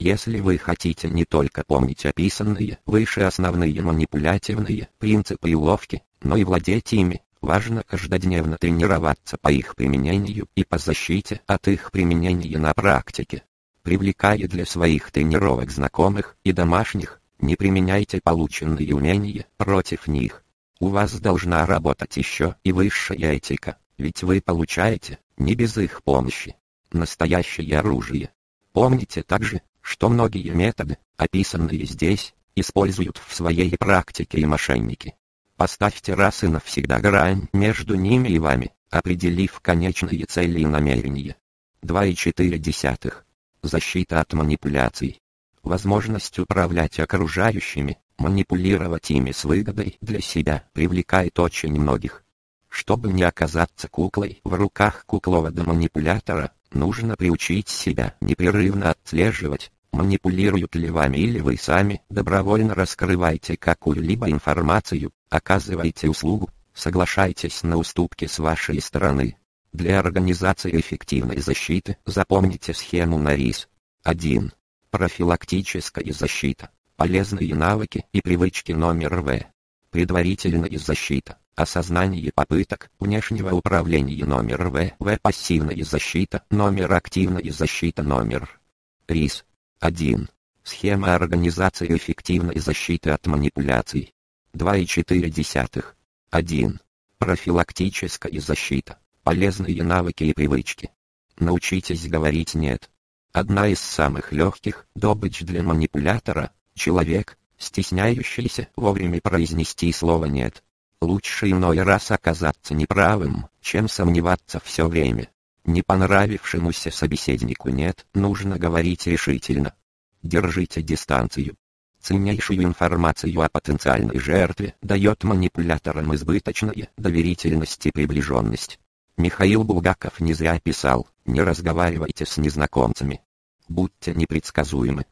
Если вы хотите не только помнить описанные выше основные манипулятивные принципы и уловки, но и владеть ими, важно каждодневно тренироваться по их применению и по защите от их применения на практике. Привлекая для своих тренировок знакомых и домашних, не применяйте полученные умения против них. У вас должна работать еще и высшая этика, ведь вы получаете, не без их помощи, настоящее оружие. Помните также, что многие методы, описанные здесь, используют в своей практике и мошенники. Поставьте раз и навсегда грань между ними и вами, определив конечные цели и намерения. 2,4. Защита от манипуляций. Возможность управлять окружающими, манипулировать ими с выгодой для себя привлекает очень многих. Чтобы не оказаться куклой в руках кукловода-манипулятора, нужно приучить себя непрерывно отслеживать, манипулируют ли вами или вы сами добровольно раскрываете какую-либо информацию, оказываете услугу, соглашайтесь на уступки с вашей стороны. Для организации эффективной защиты запомните схему на рис. 1. Профилактическая защита. Полезные навыки и привычки номер В. Предварительная защита. Осознание попыток внешнего управления номер В. В. Пассивная защита номер Активная защита номер. РИС. 1. Схема организации эффективной защиты от манипуляций. 2,4. 1. Профилактическая защита. Полезные навыки и привычки. Научитесь говорить «нет». Одна из самых легких добыч для манипулятора – человек, стесняющийся вовремя произнести слово «нет». Лучше иной раз оказаться неправым, чем сомневаться все время. Не понравившемуся собеседнику «нет» нужно говорить решительно. Держите дистанцию. Ценнейшую информацию о потенциальной жертве дает манипуляторам избыточная доверительность и приближенность. Михаил Булгаков не зря писал «Не разговаривайте с незнакомцами. Будьте непредсказуемы».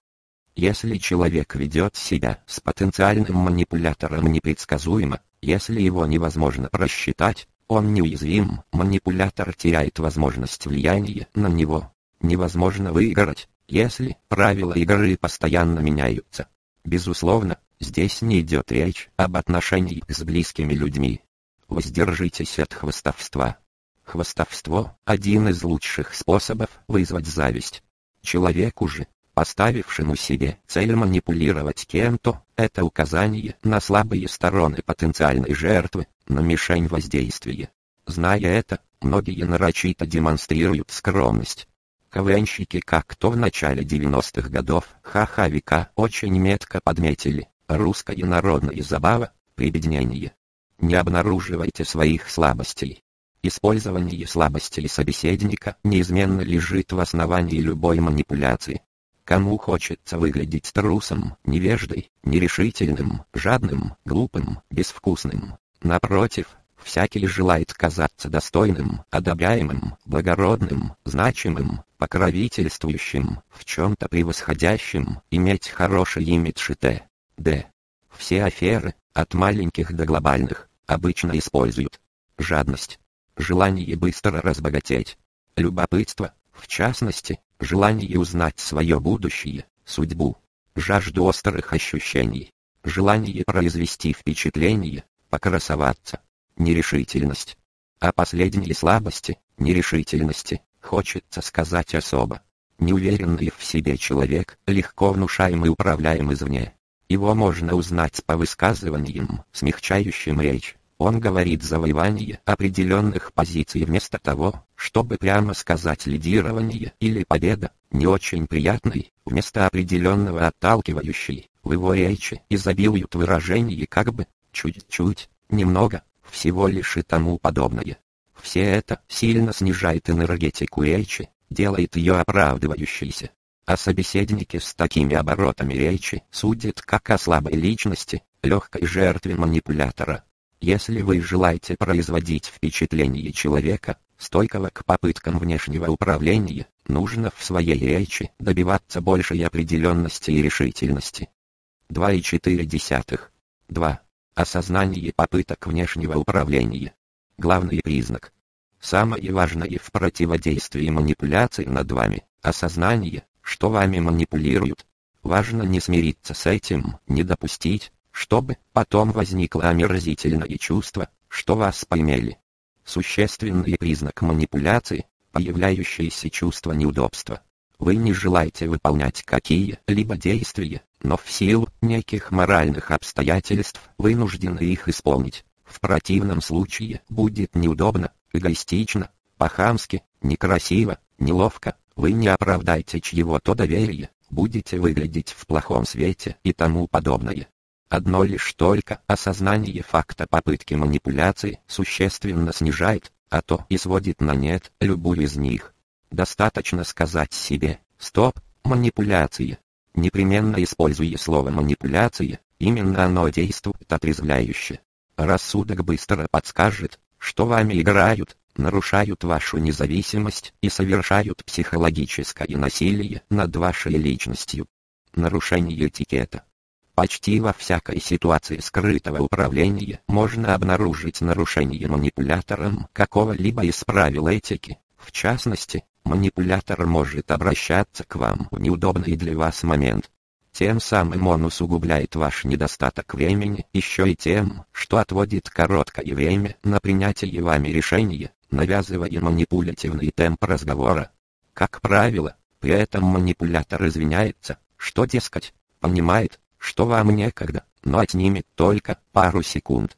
Если человек ведет себя с потенциальным манипулятором непредсказуемо, если его невозможно просчитать, он неуязвим, манипулятор теряет возможность влияния на него. Невозможно выиграть, если правила игры постоянно меняются. Безусловно, здесь не идет речь об отношениях с близкими людьми. Воздержитесь от хвостовства. Хвостовство – один из лучших способов вызвать зависть. Человеку же, поставившему себе цель манипулировать кем-то, это указание на слабые стороны потенциальной жертвы, на мишень воздействия. Зная это, многие нарочито демонстрируют скромность. КВНщики как то в начале 90-х годов ха-ха века очень метко подметили, русская народная забава, прибеднение. Не обнаруживайте своих слабостей. Использование слабостей собеседника неизменно лежит в основании любой манипуляции. Кому хочется выглядеть трусом, невеждой, нерешительным, жадным, глупым, безвкусным. Напротив, всякий желает казаться достойным, одобряемым, благородным, значимым, покровительствующим, в чем-то превосходящим, иметь хороший имидж и т. д. Все аферы, от маленьких до глобальных, обычно используют жадность, желание быстро разбогатеть, любопытство, в частности, желание узнать свое будущее, судьбу, жажду острых ощущений, желание произвести впечатление, покрасоваться, нерешительность. А последние слабости, нерешительности, хочется сказать особо. Неуверенный в себе человек, легко внушаем и управляем извне. Его можно узнать по высказываниям, смягчающим речь. Он говорит завоевание определенных позиций вместо того, чтобы прямо сказать лидирование или победа, не очень приятный, вместо определенного отталкивающий, в его речи изобилуют выражения как бы, чуть-чуть, немного, всего лишь и тому подобное. Все это сильно снижает энергетику речи, делает ее оправдывающейся. А собеседники с такими оборотами речи судят как о слабой личности, легкой жертве манипулятора. Если вы желаете производить впечатление человека, стойкого к попыткам внешнего управления, нужно в своей речи добиваться большей определенности и решительности. 2,4. 2. Осознание попыток внешнего управления. Главный признак. Самое важное в противодействии манипуляции над вами – осознание, что вами манипулируют. Важно не смириться с этим, не допустить, чтобы потом возникло омерзительное чувство, что вас поймели. Существенный признак манипуляции – появляющееся чувство неудобства. Вы не желаете выполнять какие-либо действия, но в силу неких моральных обстоятельств вынуждены их исполнить. В противном случае будет неудобно, эгоистично, по-хамски, некрасиво, неловко, вы не оправдаете чьего-то доверия, будете выглядеть в плохом свете и тому подобное. Одно лишь только осознание факта попытки манипуляции существенно снижает, а то и сводит на нет любую из них. Достаточно сказать себе «стоп, манипуляции». Непременно используя слово «манипуляция», именно оно действует отрезвляюще. Рассудок быстро подскажет, что вами играют, нарушают вашу независимость и совершают психологическое насилие над вашей личностью. Нарушение этикета. Почти во всякой ситуации скрытого управления можно обнаружить нарушение манипулятором какого-либо из правил этики. В частности, манипулятор может обращаться к вам в неудобный для вас момент. Тем самым он усугубляет ваш недостаток времени еще и тем, что отводит короткое время на принятие вами решения, навязывая манипулятивный темп разговора. Как правило, при этом манипулятор извиняется, что, дескать, понимает, что вам некогда, но отнимет только пару секунд.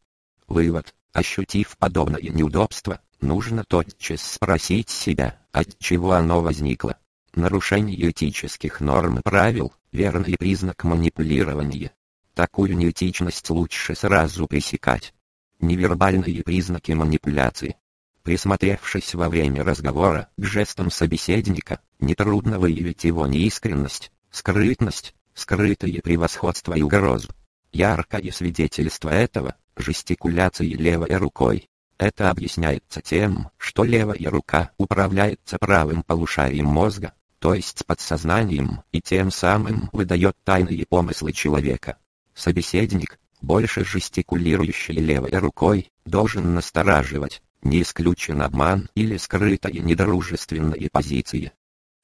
Вывод. Ощутив подобное неудобство, нужно тотчас спросить себя, от чего оно возникло. Нарушение этических норм и правил – верный признак манипулирования. Такую неэтичность лучше сразу пресекать. Невербальные признаки манипуляции. Присмотревшись во время разговора к жестам собеседника, нетрудно выявить его неискренность, скрытность, скрытое превосходство и угрозу. Яркое свидетельство этого – жестикуляции левой рукой. Это объясняется тем, что левая рука управляется правым полушарием мозга, то есть подсознанием, и тем самым выдает тайные помыслы человека. Собеседник, больше жестикулирующий левой рукой, должен настораживать, не исключен обман или скрытая недружественная позиция.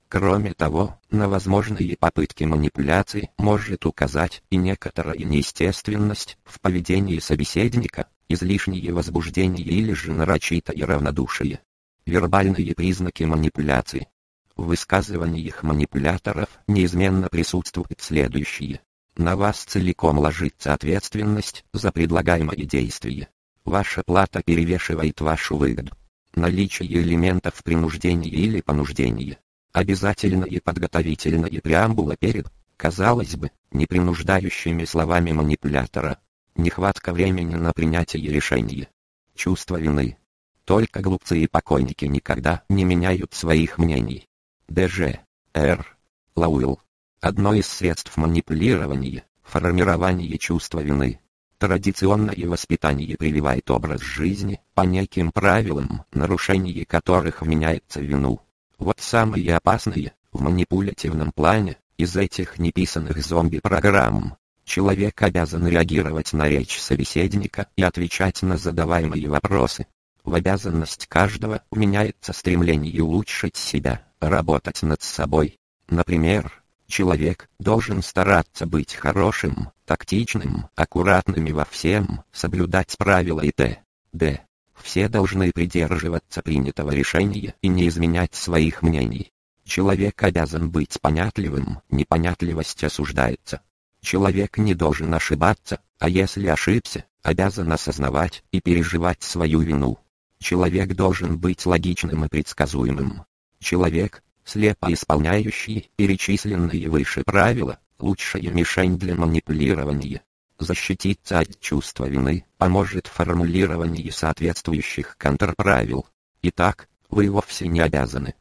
Кроме того, на возможные попытки манипуляции может указать и некоторая неестественность в поведении собеседника, излишнее возбуждение или же нарочитое равнодушие. Вербальные признаки манипуляции. В высказываниях манипуляторов неизменно присутствует следующее. На вас целиком ложится ответственность за предлагаемое действие. Ваша плата перевешивает вашу выгоду. Наличие элементов принуждения или понуждения. Обязательная подготовительная преамбула перед, казалось бы, непринуждающими словами манипулятора. Нехватка времени на принятие решения. Чувство вины. Только глупцы и покойники никогда не меняют своих мнений. ДЖ. Р. Лауэлл. Одно из средств манипулирования – формирование чувства вины. Традиционное воспитание прививает образ жизни по неким правилам, нарушение которых вменяется вину. Вот самое опасное, в манипулятивном плане, из этих неписанных зомби-программ. Человек обязан реагировать на речь собеседника и отвечать на задаваемые вопросы. В обязанность каждого вменяется стремление улучшить себя, работать над собой. Например, Человек должен стараться быть хорошим, тактичным, аккуратным во всем, соблюдать правила и т.д. Все должны придерживаться принятого решения и не изменять своих мнений. Человек обязан быть понятливым, непонятливость осуждается. Человек не должен ошибаться, а если ошибся, обязан осознавать и переживать свою вину. Человек должен быть логичным и предсказуемым. Человек, слепо исполняющий перечисленные выше правила, лучшая мишень для манипулирования. Защититься от чувства вины поможет формулирование соответствующих контрправил. Итак, вы вовсе не обязаны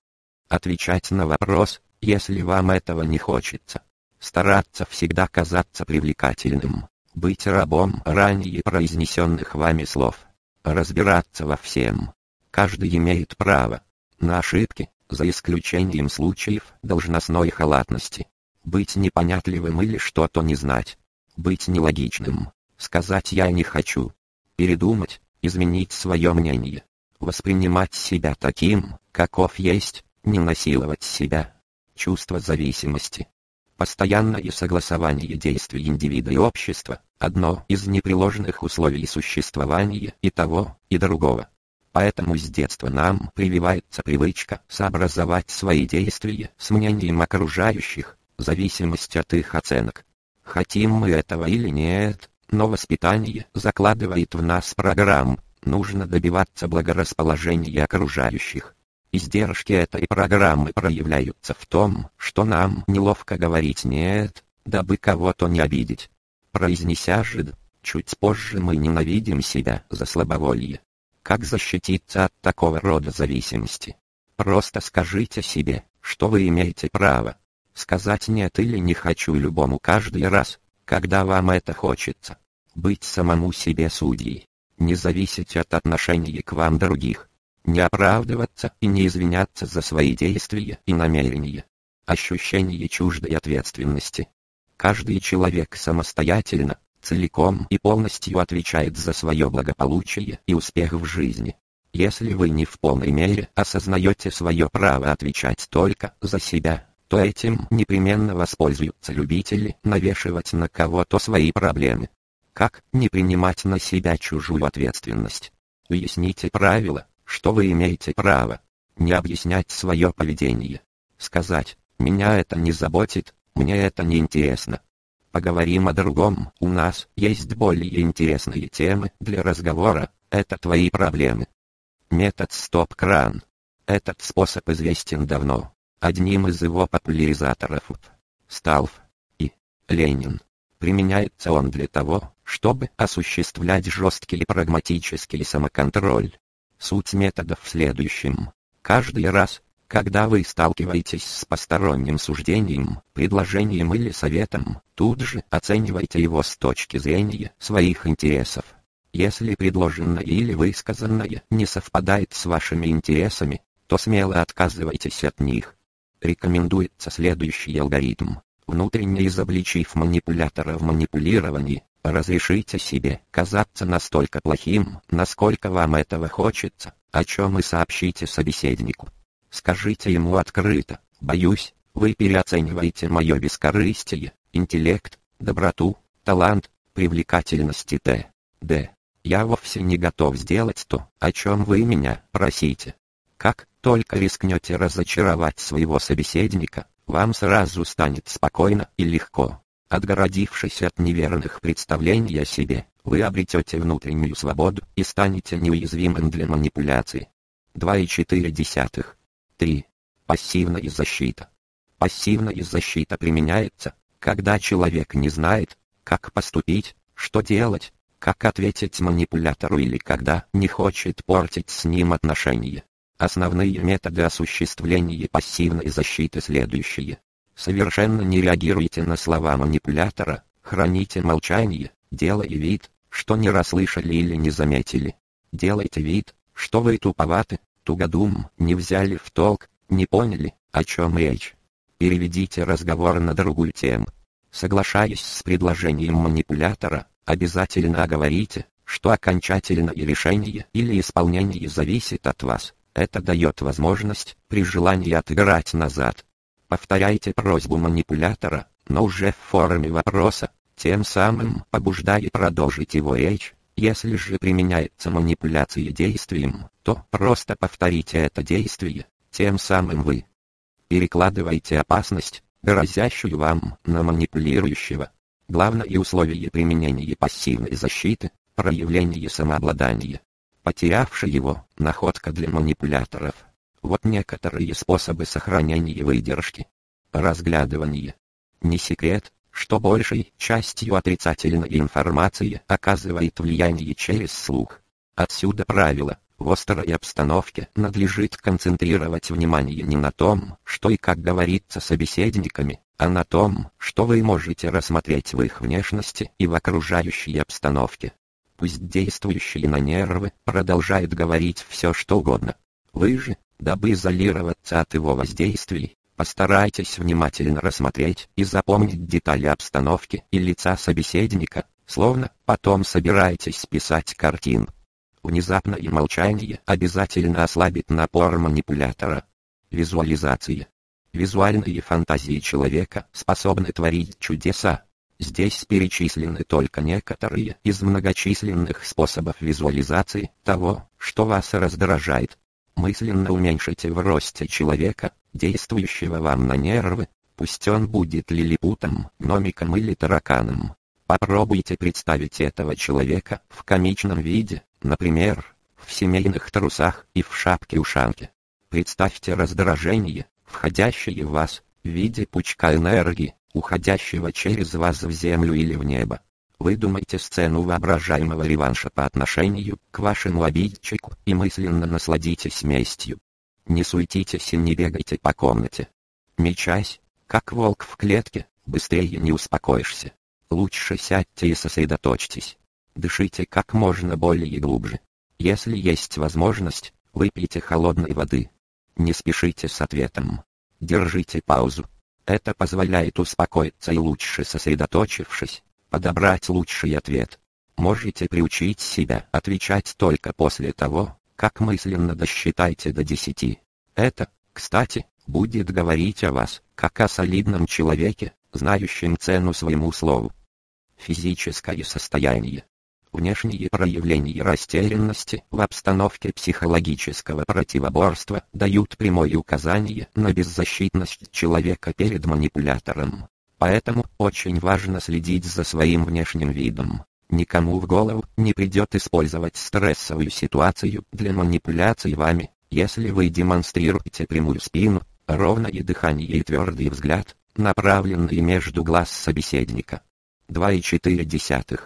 отвечать на вопрос, если вам этого не хочется. Стараться всегда казаться привлекательным, быть рабом ранее произнесенных вами слов, разбираться во всем. Каждый имеет право на ошибки, за исключением случаев должностной халатности. Быть непонятливым или что-то не знать. Быть нелогичным. Сказать «я не хочу». Передумать, изменить свое мнение. Воспринимать себя таким, каков есть, не насиловать себя. чувство зависимости. Постоянное согласование действий индивида и общества – одно из непреложных условий существования и того, и другого. Поэтому с детства нам прививается привычка сообразовать свои действия с мнением окружающих, в зависимости от их оценок. Хотим мы этого или нет, но воспитание закладывает в нас программу, нужно добиваться благорасположения окружающих. Издержки этой программы проявляются в том, что нам неловко говорить «нет», дабы кого-то не обидеть. Произнеся же чуть позже мы ненавидим себя за слабоволье. Как защититься от такого рода зависимости? Просто скажите себе, что вы имеете право. Сказать «нет» или «не хочу» любому каждый раз, когда вам это хочется. Быть самому себе судьей. Не зависеть от отношений к вам других. Не оправдываться и не извиняться за свои действия и намерения. Ощущение чуждой ответственности. Каждый человек самостоятельно, целиком и полностью отвечает за свое благополучие и успех в жизни. Если вы не в полной мере осознаете свое право отвечать только за себя, то этим непременно воспользуются любители навешивать на кого-то свои проблемы. Как не принимать на себя чужую ответственность? Уясните правила, что вы имеете право. Не объяснять свое поведение. Сказать, меня это не заботит, мне это не интересно. Поговорим о другом, у нас есть более интересные темы для разговора, это твои проблемы. Метод стоп-кран. Этот способ известен давно. Одним из его популяризаторов стал и Ленин. Применяется он для того, чтобы осуществлять жесткий и прагматический самоконтроль. Суть метода в следующем. Каждый раз, когда вы сталкиваетесь с посторонним суждением, предложением или советом, тут же оценивайте его с точки зрения своих интересов. Если предложенное или высказанное не совпадает с вашими интересами, то смело отказывайтесь от них. Рекомендуется следующий алгоритм. Внутренне изобличив манипулятора в манипулировании, разрешите себе казаться настолько плохим, насколько вам этого хочется, о чем и сообщите собеседнику. Скажите ему открыто, боюсь, вы переоцениваете мое бескорыстие, интеллект, доброту, талант, привлекательность и т.д. Я вовсе не готов сделать то, о чем вы меня просите. Как только рискнете разочаровать своего собеседника, вам сразу станет спокойно и легко. Отгородившись от неверных представлений о себе, вы обретете внутреннюю свободу и станете неуязвимым для манипуляции. 2,4 3. Пассивная защита. Пассивная защита применяется, когда человек не знает, как поступить, что делать, как ответить манипулятору или когда не хочет портить с ним отношения. Основные методы осуществления пассивной защиты следующие. Совершенно не реагируйте на слова манипулятора, храните молчание, делая вид, что не расслышали или не заметили. Делайте вид, что вы туповаты, тугодум, не взяли в толк, не поняли, о чем речь. Переведите разговор на другую тему. Соглашаясь с предложением манипулятора, обязательно оговорите, что окончательное решение или исполнение зависит от вас. Это дает возможность, при желании отыграть назад. Повторяйте просьбу манипулятора, но уже в форме вопроса, тем самым побуждая продолжить его речь. Если же применяется манипуляция действием, то просто повторите это действие, тем самым вы перекладываете опасность, грозящую вам, на манипулирующего. Главное условие применения пассивной защиты – проявление самообладания. Потерявший его – находка для манипуляторов. Вот некоторые способы сохранения выдержки. Разглядывание. Не секрет, что большей частью отрицательная информация оказывает влияние через слух. Отсюда правило, в острой обстановке надлежит концентрировать внимание не на том, что и как говорится собеседниками, а на том, что вы можете рассмотреть в их внешности и в окружающей обстановке. Пусть действующий на нервы продолжает говорить все что угодно. Вы же, дабы изолироваться от его воздействий, Постарайтесь внимательно рассмотреть и запомнить детали обстановки и лица собеседника, словно потом собираетесь писать картин. Внезапно и молчание обязательно ослабит напор манипулятора. Визуализация. Визуальные фантазии человека способны творить чудеса. Здесь перечислены только некоторые из многочисленных способов визуализации того, что вас раздражает. Мысленно уменьшите в росте человека, действующего вам на нервы, пусть он будет лилипутом, гномиком или тараканом. Попробуйте представить этого человека в комичном виде, например, в семейных трусах и в шапке-ушанке. Представьте раздражение, входящее в вас, в виде пучка энергии, уходящего через вас в землю или в небо. Выдумайте сцену воображаемого реванша по отношению к вашему обидчику и мысленно насладитесь местью. Не суетитесь и не бегайте по комнате. Мечась, как волк в клетке, быстрее не успокоишься. Лучше сядьте и сосредоточьтесь. Дышите как можно более глубже. Если есть возможность, выпейте холодной воды. Не спешите с ответом. Держите паузу. Это позволяет успокоиться и лучше сосредоточившись, подобрать лучший ответ. Можете приучить себя отвечать только после того, как мысленно досчитайте до десяти. Это, кстати, будет говорить о вас, как о солидном человеке, знающем цену своему слову. Физическое состояние. Внешние проявления растерянности в обстановке психологического противоборства дают прямое указание на беззащитность человека перед манипулятором. Поэтому очень важно следить за своим внешним видом. Никому в голову не придет использовать стрессовую ситуацию для манипуляции вами, если вы демонстрируете прямую спину, ровное дыхание и твердый взгляд, направленный между глаз собеседника. 2,4.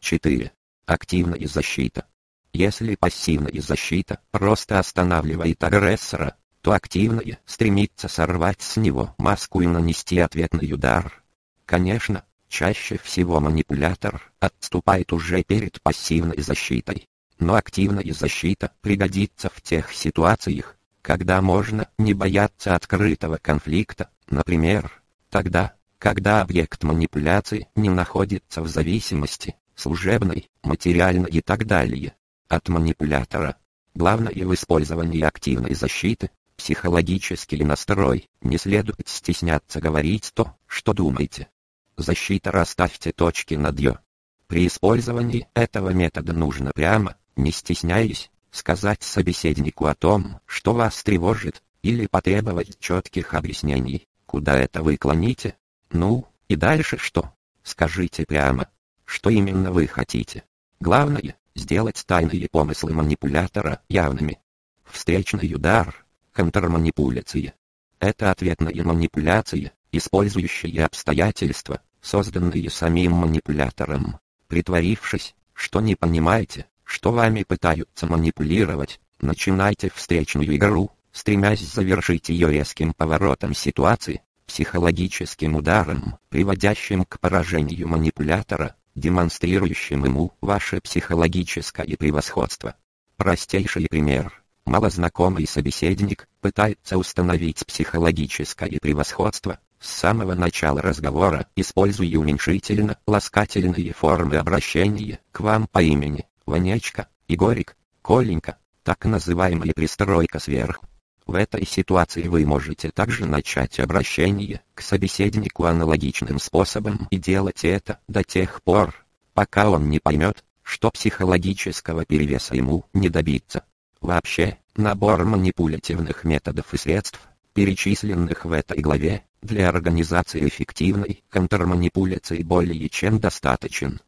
4. Активная защита. Если пассивная защита просто останавливает агрессора, то активная стремится сорвать с него маску и нанести ответный удар. Конечно, чаще всего манипулятор отступает уже перед пассивной защитой. Но активная защита пригодится в тех ситуациях, когда можно не бояться открытого конфликта, например, тогда, когда объект манипуляции не находится в зависимости служебной, материальной и так далее, от манипулятора. Главное в использовании активной защиты – психологический настрой, не следует стесняться говорить то, что думаете. Защита расставьте точки над «ё». При использовании этого метода нужно прямо, не стесняясь, сказать собеседнику о том, что вас тревожит, или потребовать четких объяснений, куда это вы клоните. Ну, и дальше что? Скажите прямо, что именно вы хотите. Главное, сделать тайные помыслы манипулятора явными. Встречный удар, контрманипуляция. Это ответная манипуляция, использующая обстоятельства, созданные самим манипулятором. Притворившись, что не понимаете, что вами пытаются манипулировать, начинайте встречную игру, стремясь завершить ее резким поворотом ситуации, психологическим ударом, приводящим к поражению манипулятора, демонстрирующим ему ваше психологическое превосходство. Простейший пример. Малознакомый собеседник пытается установить психологическое превосходство с самого начала разговора, используя уменьшительно-ласкательные формы обращения к вам по имени, Ванечка, Игорик, Коленька, так называемая пристройка сверху. В этой ситуации вы можете также начать обращение к собеседнику аналогичным способом и делать это до тех пор, пока он не поймет, что психологического перевеса ему не добиться. Вообще, набор манипулятивных методов и средств, перечисленных в этой главе, для организации эффективной контрманипуляции более чем достаточен.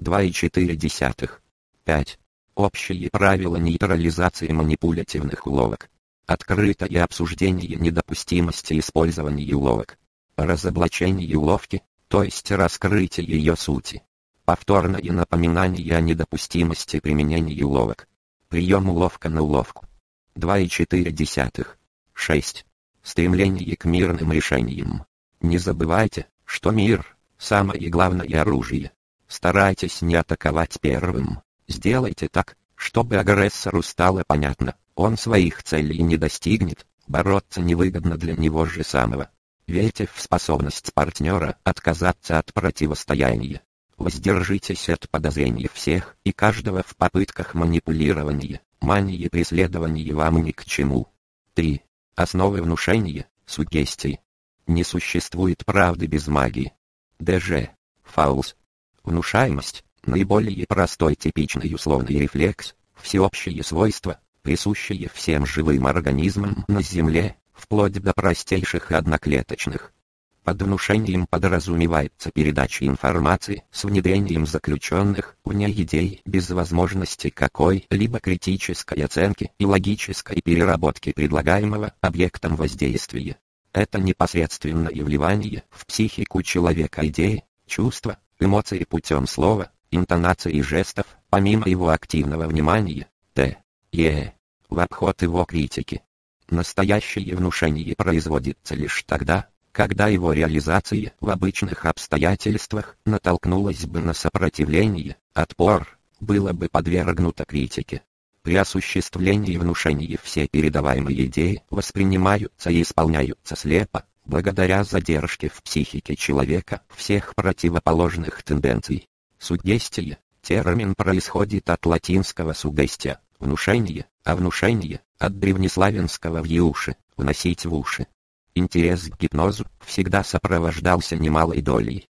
2,4. 5. Общие правила нейтрализации манипулятивных уловок. Открытое обсуждение недопустимости использования уловок. Разоблачение уловки, то есть раскрытие ее сути. Повторное напоминание о недопустимости применения уловок. Прием уловка на уловку. 2,4. 6. Стремление к мирным решениям. Не забывайте, что мир – самое главное оружие. Старайтесь не атаковать первым. Сделайте так, чтобы агрессору стало понятно, он своих целей не достигнет, бороться невыгодно для него же самого. Верьте в способность партнера отказаться от противостояния. Воздержитесь от подозрений всех и каждого в попытках манипулирования, мании преследования вам ни к чему. 3. Основы внушения, Сугестии. Не существует правды без магии. ДЖ. Фаулс. Внушаемость – наиболее простой типичный условный рефлекс, всеобщие свойства, присущие всем живым организмам на Земле, вплоть до простейших одноклеточных. Под внушением подразумевается передача информации с внедрением заключенных в ней идей без возможности какой-либо критической оценки и логической переработки предлагаемого объектом воздействия. Это непосредственное вливание в психику человека идеи, чувства, эмоции путем слова, интонации и жестов, помимо его активного внимания, т. е. в обход его критики. Настоящее внушение производится лишь тогда, когда его реализация в обычных обстоятельствах натолкнулась бы на сопротивление, отпор, было бы подвергнуто критике. При осуществлении внушения все передаваемые идеи воспринимаются и исполняются слепо, благодаря задержке в психике человека всех противоположных тенденций. Сугестия – термин происходит от латинского сугестия – внушение, а внушение – от древнеславянского «вьюши» – вносить в уши. Интерес к гипнозу всегда сопровождался немалой долей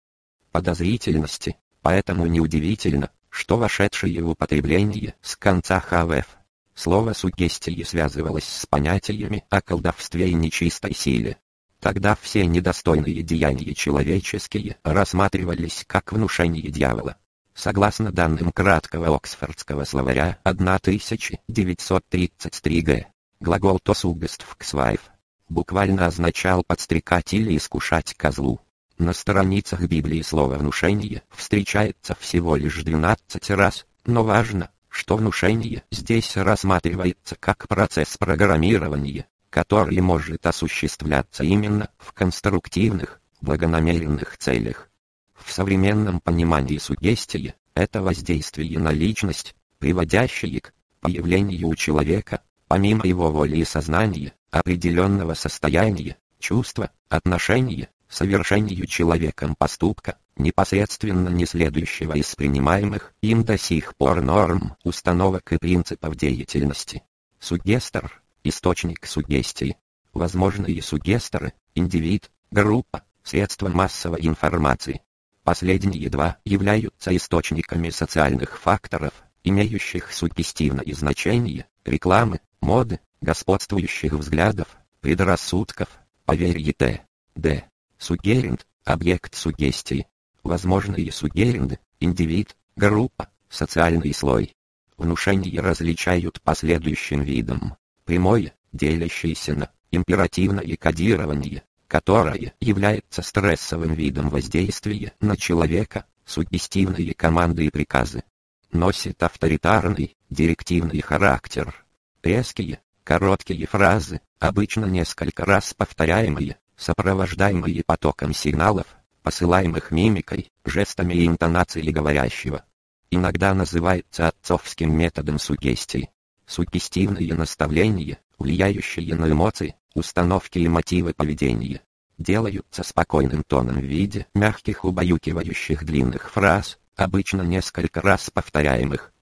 подозрительности, поэтому неудивительно, что вошедшее в употребление с конца ХВФ слово сугестии связывалось с понятиями о колдовстве и нечистой силе. Тогда все недостойные деяния человеческие рассматривались как внушение дьявола. Согласно данным краткого Оксфордского словаря 1933 г, глагол «то сугеств ксвайф» буквально означал подстрекать или искушать козлу. На страницах Библии слово «внушение» встречается всего лишь 12 раз, но важно, что внушение здесь рассматривается как процесс программирования, который может осуществляться именно в конструктивных, благонамеренных целях. В современном понимании сугестия – это воздействие на личность, приводящее к появлению у человека, помимо его воли и сознания, определенного состояния, чувства, отношения, совершению человеком поступка, непосредственно не следующего из принимаемых им до сих пор норм, установок и принципов деятельности. Сугестер – источник сугестии. Возможные сугестеры – индивид, группа, средства массовой информации. Последние два являются источниками социальных факторов, имеющих сугестивное значение, рекламы, моды, господствующих взглядов, предрассудков, поверье Т. Д. Сугеринд, объект сугестии. Возможные сугеринды, индивид, группа, социальный слой. Внушение различают по следующим видам. Прямое, делящееся на императивное кодирование, которое является стрессовым видом воздействия на человека, сугестивные команды и приказы. Носит авторитарный, директивный характер. Резкие, короткие фразы, обычно несколько раз повторяемые, сопровождаемые потоком сигналов, посылаемых мимикой, жестами и интонацией говорящего. Иногда называется отцовским методом сугестии. Сугестивные наставления, влияющие на эмоции, установки и мотивы поведения, делаются спокойным тоном в виде мягких убаюкивающих длинных фраз, обычно несколько раз повторяемых.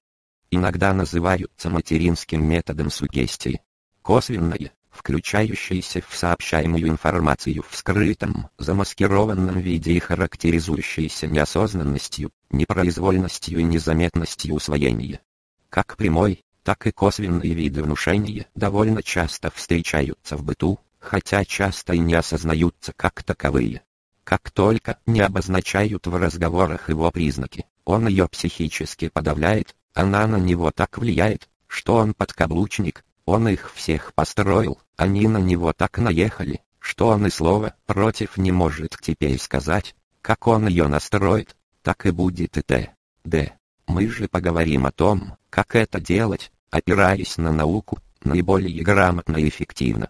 Иногда называются материнским методом сугестии. Косвенное, включающееся в сообщаемую информацию в скрытом, замаскированном виде и характеризующееся неосознанностью, непроизвольностью и незаметностью усвоения. Как прямой, так и косвенные виды внушения довольно часто встречаются в быту, хотя часто и не осознаются как таковые. Как только не обозначают в разговорах его признаки, он ее психически подавляет, она на него так влияет, что он подкаблучник, он их всех построил, они на него так наехали, что он и слова против не может теперь сказать, как он ее настроит, так и будет и т. д. Мы же поговорим о том, как это делать, опираясь на науку, наиболее грамотно и эффективно.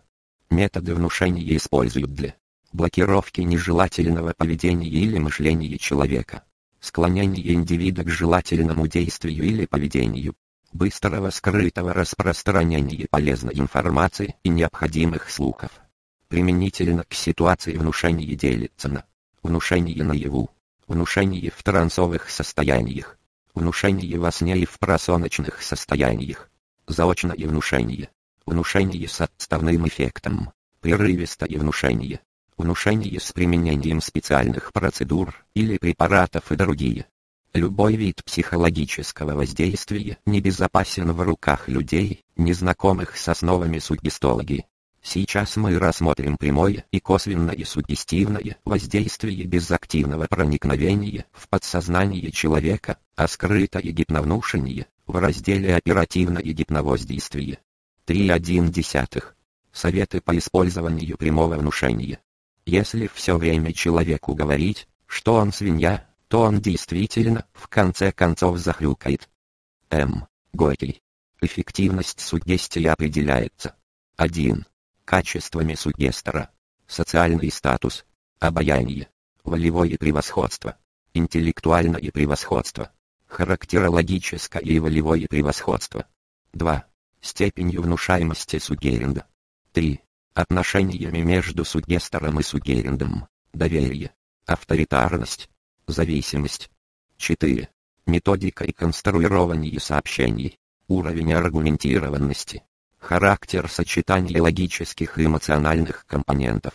Методы внушения используют для блокировки нежелательного поведения или мышления человека, склонения индивида к желательному действию или поведению, быстрого скрытого распространения полезной информации и необходимых слухов. Применительно к ситуации внушение делится на внушение наяву, внушение в трансовых состояниях, внушение во сне и в просоночных состояниях, заочное внушение, внушение с отставным эффектом, Прерывистое внушение. Внушение с применением специальных процедур или препаратов и другие. Любой вид психологического воздействия небезопасен в руках людей, незнакомых с основами сугестологии. Сейчас мы рассмотрим прямое и косвенное сугестивное воздействие без активного проникновения в подсознание человека, а скрытое гипновнушение в разделе «Оперативное гипновоздействие». 3.1. Советы по использованию прямого внушения. Если все время человеку говорить, что он свинья, то он действительно, в конце концов, захрюкает. М. Горький. Эффективность суггестии определяется. 1. Качествами суггестора. Социальный статус. Обаяние. Волевое превосходство. Интеллектуальное превосходство. Характерологическое и волевое превосходство. 2. Степенью внушаемости суггеринга. 3. Отношениями между суггестором и суггериндом. Доверие. Авторитарность. Зависимость. 4. Методика и конструирование сообщений. Уровень аргументированности. Характер сочетания логических и эмоциональных компонентов.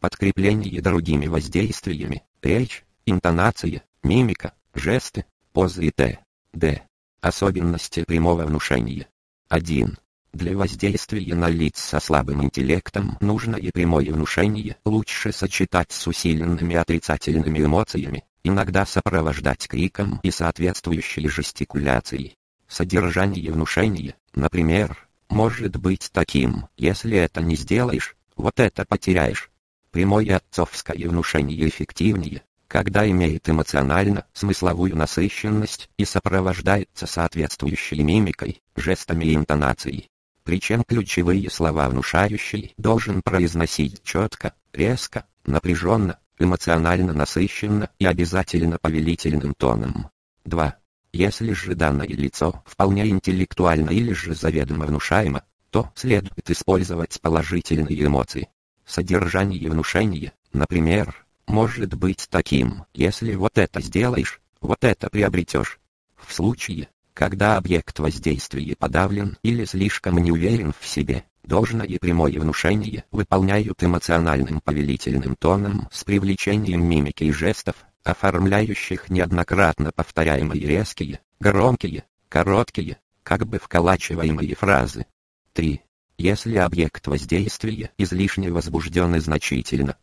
Подкрепление другими воздействиями. Речь, интонация, мимика, жесты, позы и т. д. Особенности прямого внушения. 1. Для воздействия на лиц со слабым интеллектом нужно и прямое внушение лучше сочетать с усиленными отрицательными эмоциями, иногда сопровождать криком и соответствующей жестикуляцией. Содержание внушения, например, может быть таким, если это не сделаешь, вот это потеряешь. Прямое отцовское внушение эффективнее, когда имеет эмоционально-смысловую насыщенность и сопровождается соответствующей мимикой, жестами и интонацией. Причем ключевые слова внушающий должен произносить четко, резко, напряженно, эмоционально насыщенно и обязательно повелительным тоном. 2. Если же данное лицо вполне интеллектуально или же заведомо внушаемо, то следует использовать положительные эмоции. Содержание внушения, например, может быть таким, если вот это сделаешь, вот это приобретешь. В случае, когда объект воздействия подавлен или слишком не уверен в себе, должное и прямое внушение выполняют эмоциональным повелительным тоном с привлечением мимики и жестов, оформляющих неоднократно повторяемые резкие, громкие, короткие, как бы вколачиваемые фразы. 3. Если объект воздействия излишне возбужден и значительно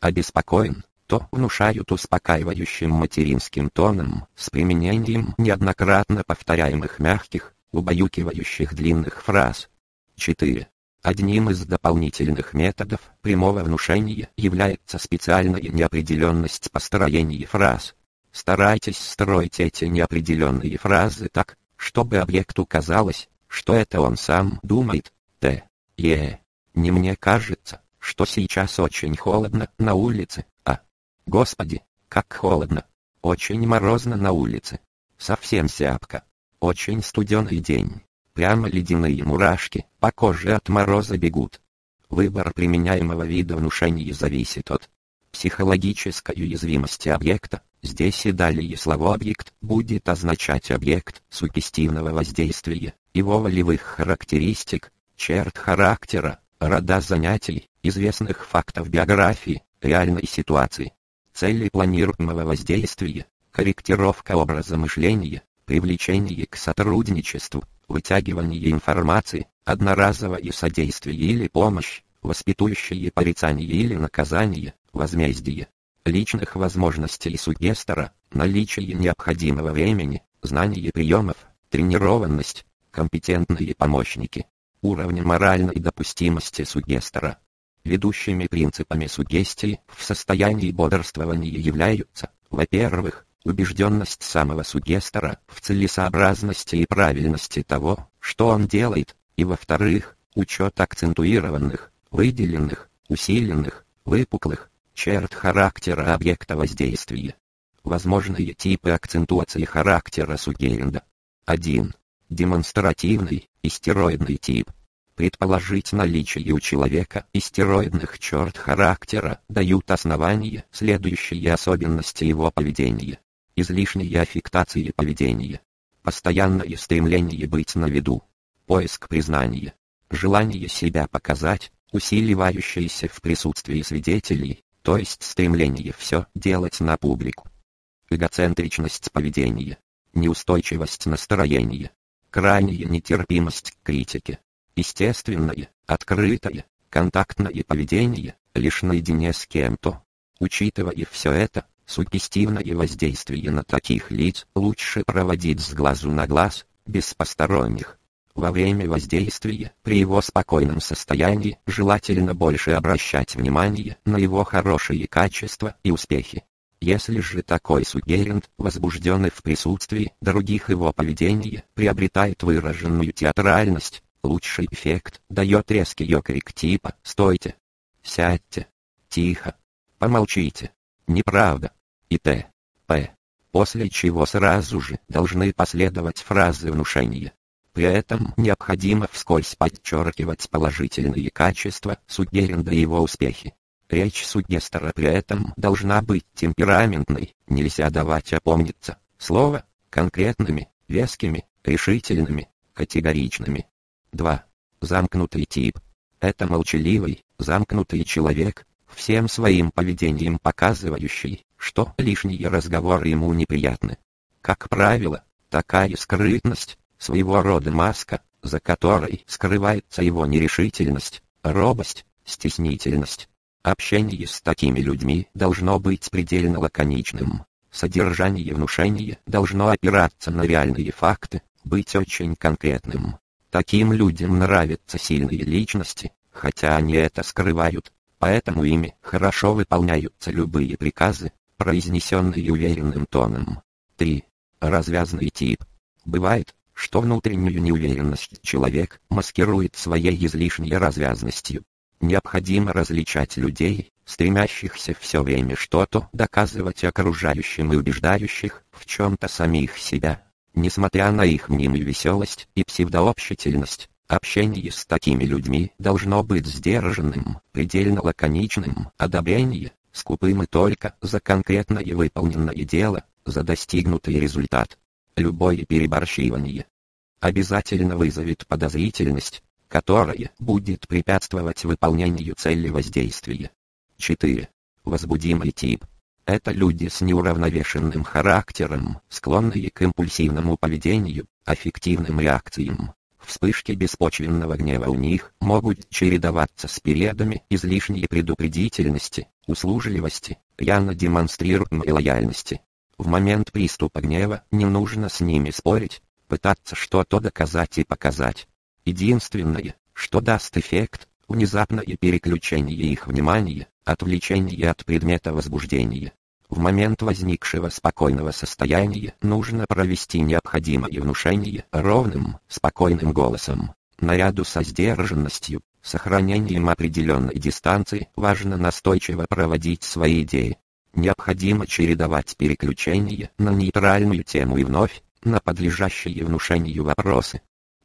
обеспокоен, то внушают успокаивающим материнским тоном с применением неоднократно повторяемых мягких, убаюкивающих длинных фраз. 4. Одним из дополнительных методов прямого внушения является специальная неопределенность построения фраз. Старайтесь строить эти неопределенные фразы так, чтобы объекту казалось, что это он сам думает. Т. Е. Не мне кажется, что сейчас очень холодно на улице, Господи, как холодно. Очень морозно на улице. Совсем сяпко. Очень студеный день. Прямо ледяные мурашки по коже от мороза бегут. Выбор применяемого вида внушения зависит от психологической уязвимости объекта. Здесь и далее слово «объект» будет означать объект сугестивного воздействия, его волевых характеристик, черт характера, рода занятий, известных фактов биографии, реальной ситуации, Цели планируемого воздействия, корректировка образа мышления, привлечение к сотрудничеству, вытягивание информации, одноразовое содействие или помощь, воспитующее порицание или наказание, возмездие, личных возможностей сугестора, наличие необходимого времени, знание приемов, тренированность, компетентные помощники, уровень моральной допустимости сугестора. Ведущими принципами сугестии в состоянии бодрствования являются, во-первых, убежденность самого сугестора в целесообразности и правильности того, что он делает, и во-вторых, учет акцентуированных, выделенных, усиленных, выпуклых, черт характера объекта воздействия. Возможные типы акцентуации характера Сугеринда. 1. Демонстративный, истероидный тип – Предположить наличие у человека истероидных черт характера дают основания следующие особенности его поведения. Излишняя аффектация поведения. Постоянное стремление быть на виду. Поиск признания. Желание себя показать, усиливающееся в присутствии свидетелей, то есть стремление все делать на публику. Эгоцентричность поведения, неустойчивость настроения, крайняя нетерпимость к критике, естественное, открытое, контактное поведение, лишь наедине с кем-то. Учитывая все это, суггестивное воздействие на таких лиц лучше проводить с глазу на глаз, без посторонних. Во время воздействия, при его спокойном состоянии, желательно больше обращать внимание на его хорошие качества и успехи. Если же такой суггерент, возбужденный в присутствии других его поведения, приобретает выраженную театральность, лучший эффект дает резкий окрик типа «Стойте! Сядьте! Тихо! Помолчите! Неправда!» и т. п. После чего сразу же должны последовать фразы внушения. При этом необходимо вскользь подчеркивать положительные качества суггеренда и его успехи. Речь суггестора при этом должна быть темпераментной, нельзя давать опомниться. Слово – конкретными, вескими, решительными, категоричными. 2. Замкнутый тип. Это молчаливый, замкнутый человек, всем своим поведением показывающий, что лишние разговоры ему неприятны. Как правило, такая скрытность, своего рода маска, за которой скрывается его нерешительность, робость, стеснительность. Общение с такими людьми должно быть предельно лаконичным. Содержание внушения должно опираться на реальные факты, быть очень конкретным. Таким людям нравятся сильные личности, хотя они это скрывают, поэтому ими хорошо выполняются любые приказы, произнесенные уверенным тоном. 3. Развязный тип. Бывает, что внутреннюю неуверенность человек маскирует своей излишней развязностью. Необходимо различать людей, стремящихся все время что-то доказывать окружающим и убеждающих в чем-то самих себя. Несмотря на их мнимую веселость и псевдообщительность, общение с такими людьми должно быть сдержанным, предельно лаконичным, одобрение, скупым и только за конкретное выполненное дело, за достигнутый результат. Любое переборщивание обязательно вызовет подозрительность, которая будет препятствовать выполнению цели воздействия. 4. Возбудимый тип. Это люди с неуравновешенным характером, склонные к импульсивному поведению, аффективным реакциям. Вспышки беспочвенного гнева у них могут чередоваться с периодами излишней предупредительности, услужливости, явно демонстрируемой лояльности. В момент приступа гнева не нужно с ними спорить, пытаться что-то доказать и показать. Единственное, что даст эффект, внезапное переключение их внимания, отвлечение от предмета возбуждения. В момент возникшего спокойного состояния нужно провести необходимое внушение ровным, спокойным голосом. Наряду со сдержанностью, сохранением определенной дистанции важно настойчиво проводить свои идеи. Необходимо чередовать переключение на нейтральную тему и вновь, на подлежащие внушению вопросы.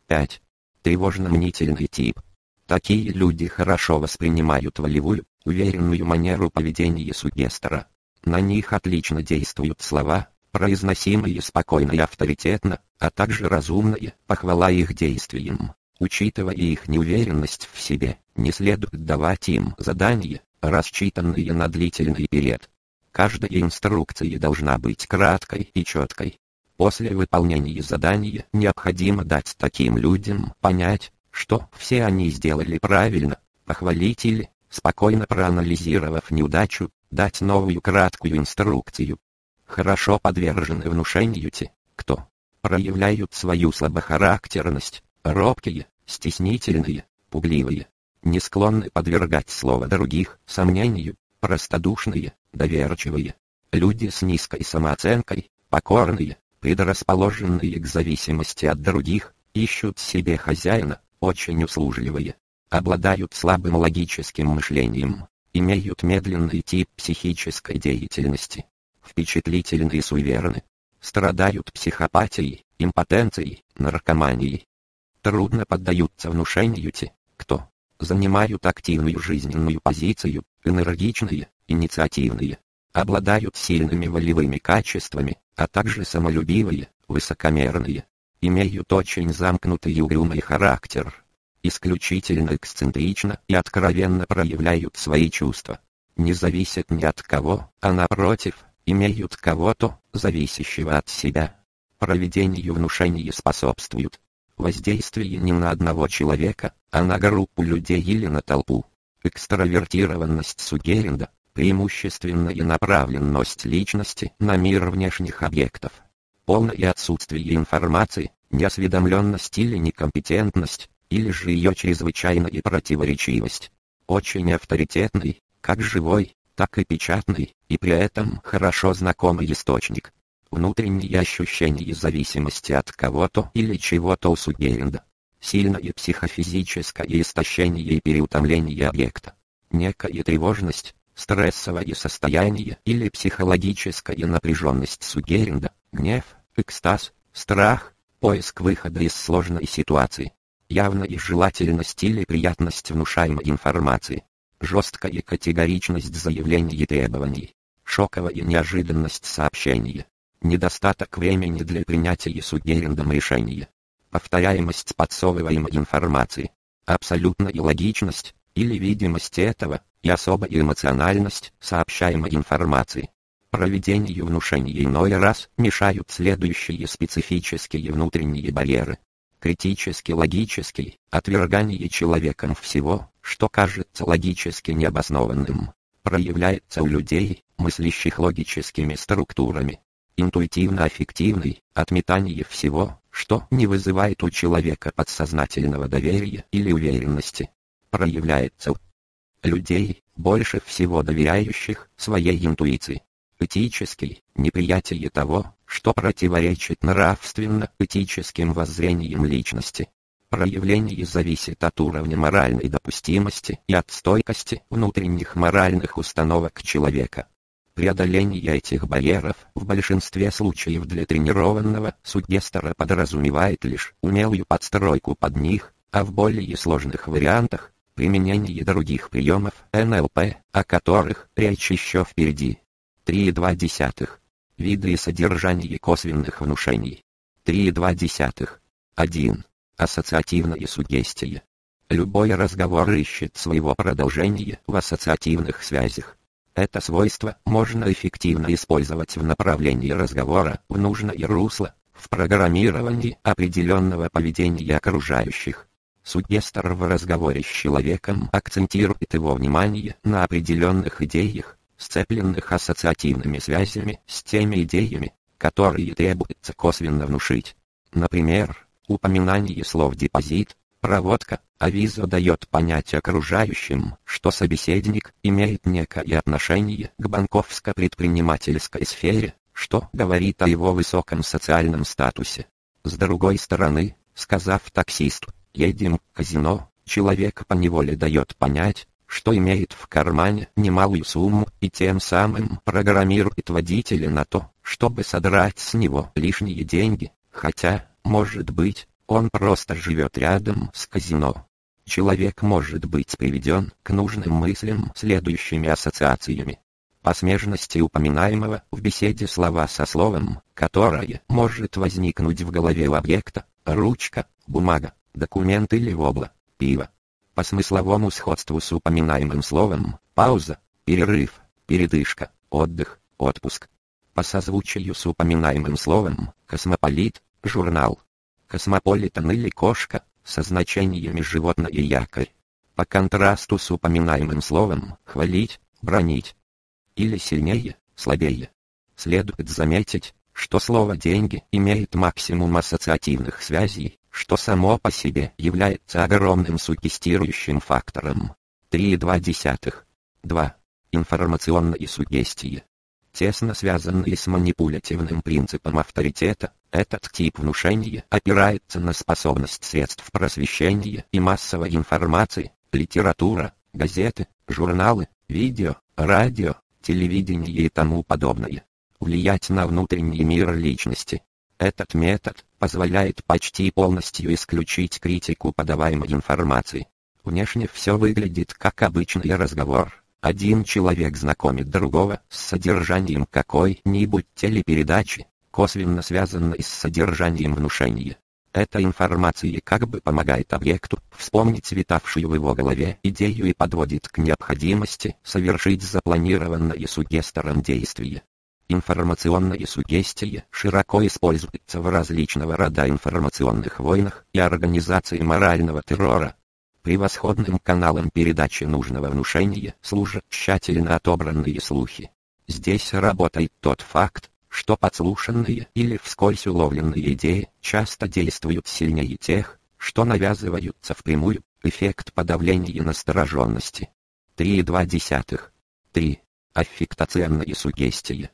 5. Тревожно-мнительный тип. Такие люди хорошо воспринимают волевую, уверенную манеру поведения сугестора. На них отлично действуют слова, произносимые спокойно и авторитетно, а также разумная похвала их действиям. Учитывая их неуверенность в себе, не следует давать им задания, рассчитанные на длительный период. Каждая инструкция должна быть краткой и четкой. После выполнения задания необходимо дать таким людям понять, что все они сделали правильно, похвалить или, спокойно проанализировав неудачу, дать новую краткую инструкцию. Хорошо подвержены внушению те, кто проявляют свою слабохарактерность, робкие, стеснительные, пугливые, не склонны подвергать слово других сомнению, простодушные, доверчивые, люди с низкой самооценкой, покорные, предрасположенные к зависимости от других, ищут себе хозяина, очень услужливые, обладают слабым логическим мышлением, имеют медленный тип психической деятельности, впечатлительны и суеверны, страдают психопатией, импотенцией, наркоманией. Трудно поддаются внушению те, кто занимают активную жизненную позицию, энергичные, инициативные, обладают сильными волевыми качествами, а также самолюбивые, высокомерные, имеют очень замкнутый и угрюмый характер. Исключительно эксцентрично и откровенно проявляют свои чувства. Не зависят ни от кого, а напротив, имеют кого-то, зависящего от себя. Проведению внушения способствуют. Воздействие не на одного человека, а на группу людей или на толпу. Экстравертированность Сугеринда, преимущественная направленность личности на мир внешних объектов. Полное отсутствие информации, неосведомленность или некомпетентность, или же ее чрезвычайная противоречивость. Очень авторитетный, как живой, так и печатный, и при этом хорошо знакомый источник. Внутреннее ощущение зависимости от кого-то или чего-то у Сугеринда. Сильное психофизическое истощение и переутомление объекта. Некая тревожность, стрессовое состояние или психологическая напряженность Сугеринда, гнев, экстаз, страх, поиск выхода из сложной ситуации. Явная желательность или приятность внушаемой информации. Жесткая категоричность заявлений и требований. Шоковая неожиданность сообщения. Недостаток времени для принятия Сугериндом решения. Повторяемость подсовываемой информации. Абсолютная логичность, или видимость этого, и особая эмоциональность сообщаемой информации. Проведению внушения иной раз мешают следующие специфические внутренние барьеры. Критически логический, отвергание человеком всего, что кажется логически необоснованным, проявляется у людей, мыслящих логическими структурами. Интуитивно-аффективный, отметание всего, что не вызывает у человека подсознательного доверия или уверенности, проявляется у людей, больше всего доверяющих своей интуиции этический, неприятие того, что противоречит нравственно-этическим воззрениям личности. Проявление зависит от уровня моральной допустимости и от стойкости внутренних моральных установок человека. Преодоление этих барьеров в большинстве случаев для тренированного сугестера подразумевает лишь умелую подстройку под них, а в более сложных вариантах – применение других приемов НЛП, о которых речь еще впереди. 3,2. Виды и содержание косвенных внушений. 3,2. 1. Ассоциативная сугестия. Любой разговор ищет своего продолжения в ассоциативных связях. Это свойство можно эффективно использовать в направлении разговора в нужное русло, в программировании определенного поведения окружающих. Сугестор в разговоре с человеком акцентирует его внимание на определенных идеях, сцепленных ассоциативными связями с теми идеями, которые требуется косвенно внушить. Например, упоминание слов «депозит», «проводка», «авизо» дает понять окружающим, что собеседник имеет некое отношение к банковско-предпринимательской сфере, что говорит о его высоком социальном статусе. С другой стороны, сказав таксисту «едем в казино», человек поневоле дает понять, что имеет в кармане немалую сумму и тем самым программирует водителя на то, чтобы содрать с него лишние деньги, хотя, может быть, он просто живет рядом с казино. Человек может быть приведен к нужным мыслям следующими ассоциациями. По смежности упоминаемого в беседе слова со словом, которое может возникнуть в голове у объекта, ручка, бумага, документ или вобла, пиво по смысловому сходству с упоминаемым словом, пауза, перерыв, передышка, отдых, отпуск. По созвучию с упоминаемым словом, космополит, журнал. Космополитен или кошка, со значениями животное и якорь. По контрасту с упоминаемым словом, хвалить, бранить. Или сильнее, слабее. Следует заметить, что слово «деньги» имеет максимум ассоциативных связей, что само по себе является огромным суггестирующим фактором. 3,2. 2. Информационные сугестии. Тесно связанные с манипулятивным принципом авторитета, этот тип внушения опирается на способность средств просвещения и массовой информации, литература, газеты, журналы, видео, радио, телевидение и тому подобное, влиять на внутренний мир личности, этот метод позволяет почти полностью исключить критику подаваемой информации. Внешне все выглядит как обычный разговор. Один человек знакомит другого с содержанием какой-нибудь телепередачи, косвенно связанной с содержанием внушения. Эта информация как бы помогает объекту вспомнить витавшую в его голове идею и подводит к необходимости совершить запланированное сугестором действие. Информационная сугестия широко используется в различного рода информационных войнах и организации морального террора. Превосходным каналом передачи нужного внушения служат тщательно отобранные слухи. Здесь работает тот факт, что подслушанные или вскользь уловленные идеи часто действуют сильнее тех, что навязываются впрямую, эффект подавления настороженности. 3,2. 3. Аффектационные сугестии.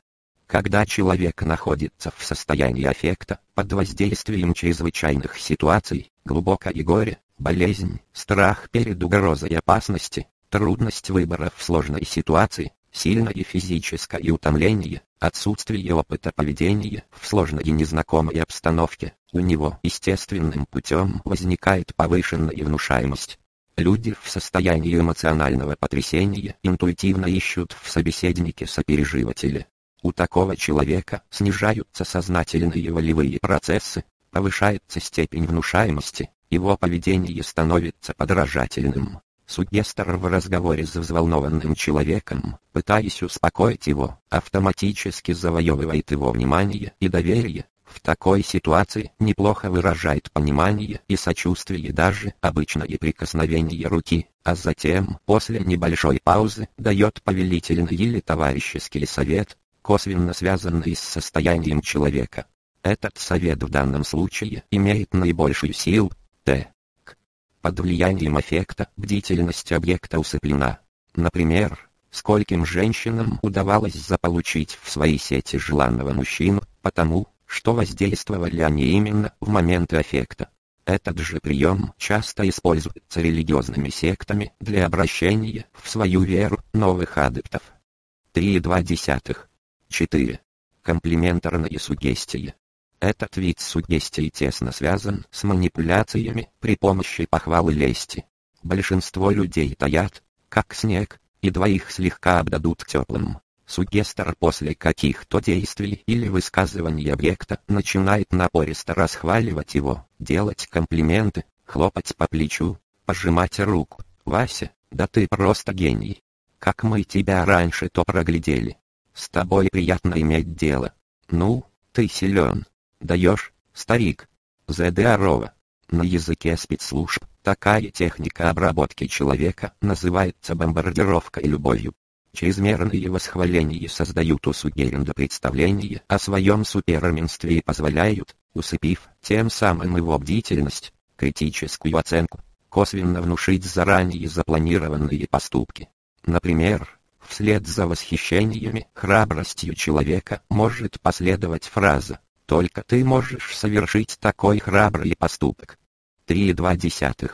Когда человек находится в состоянии аффекта, под воздействием чрезвычайных ситуаций, глубокое горе, болезнь, страх перед угрозой опасности, трудность выбора в сложной ситуации, сильное физическое утомление, отсутствие опыта поведения в сложной и незнакомой обстановке, у него естественным путем возникает повышенная внушаемость. Люди в состоянии эмоционального потрясения интуитивно ищут в собеседнике сопереживателя. У такого человека снижаются сознательные волевые процессы, повышается степень внушаемости, его поведение становится подражательным. Сугестер в разговоре с взволнованным человеком, пытаясь успокоить его, автоматически завоевывает его внимание и доверие. В такой ситуации неплохо выражает понимание и сочувствие даже обычное прикосновение руки, а затем, после небольшой паузы, дает повелительный или товарищеский совет, косвенно связанный с состоянием человека. Этот совет в данном случае имеет наибольшую силу. Т. Под влиянием эффекта бдительность объекта усыплена. Например, скольким женщинам удавалось заполучить в свои сети желанного мужчину, потому, что воздействовали они именно в моменты эффекта. Этот же прием часто используется религиозными сектами для обращения в свою веру новых адептов. 3,2. 4. Комплементарная сугестия. Этот вид сугестии тесно связан с манипуляциями при помощи похвалы лести. Большинство людей таят, как снег, и двоих слегка обдадут теплым. Сугестер после каких-то действий или высказываний объекта начинает напористо расхваливать его, делать комплименты, хлопать по плечу, пожимать руку. «Вася, да ты просто гений! Как мы тебя раньше-то проглядели! С тобой приятно иметь дело! Ну, ты силен!» Даешь, старик. Здорово. На языке спецслужб такая техника обработки человека называется бомбардировкой любовью. Чрезмерные восхваления создают у Сугеринда представление о своем суперменстве и позволяют, усыпив тем самым его бдительность, критическую оценку, косвенно внушить заранее запланированные поступки. Например, вслед за восхищениями храбростью человека может последовать фраза только ты можешь совершить такой храбрый поступок. 3,2.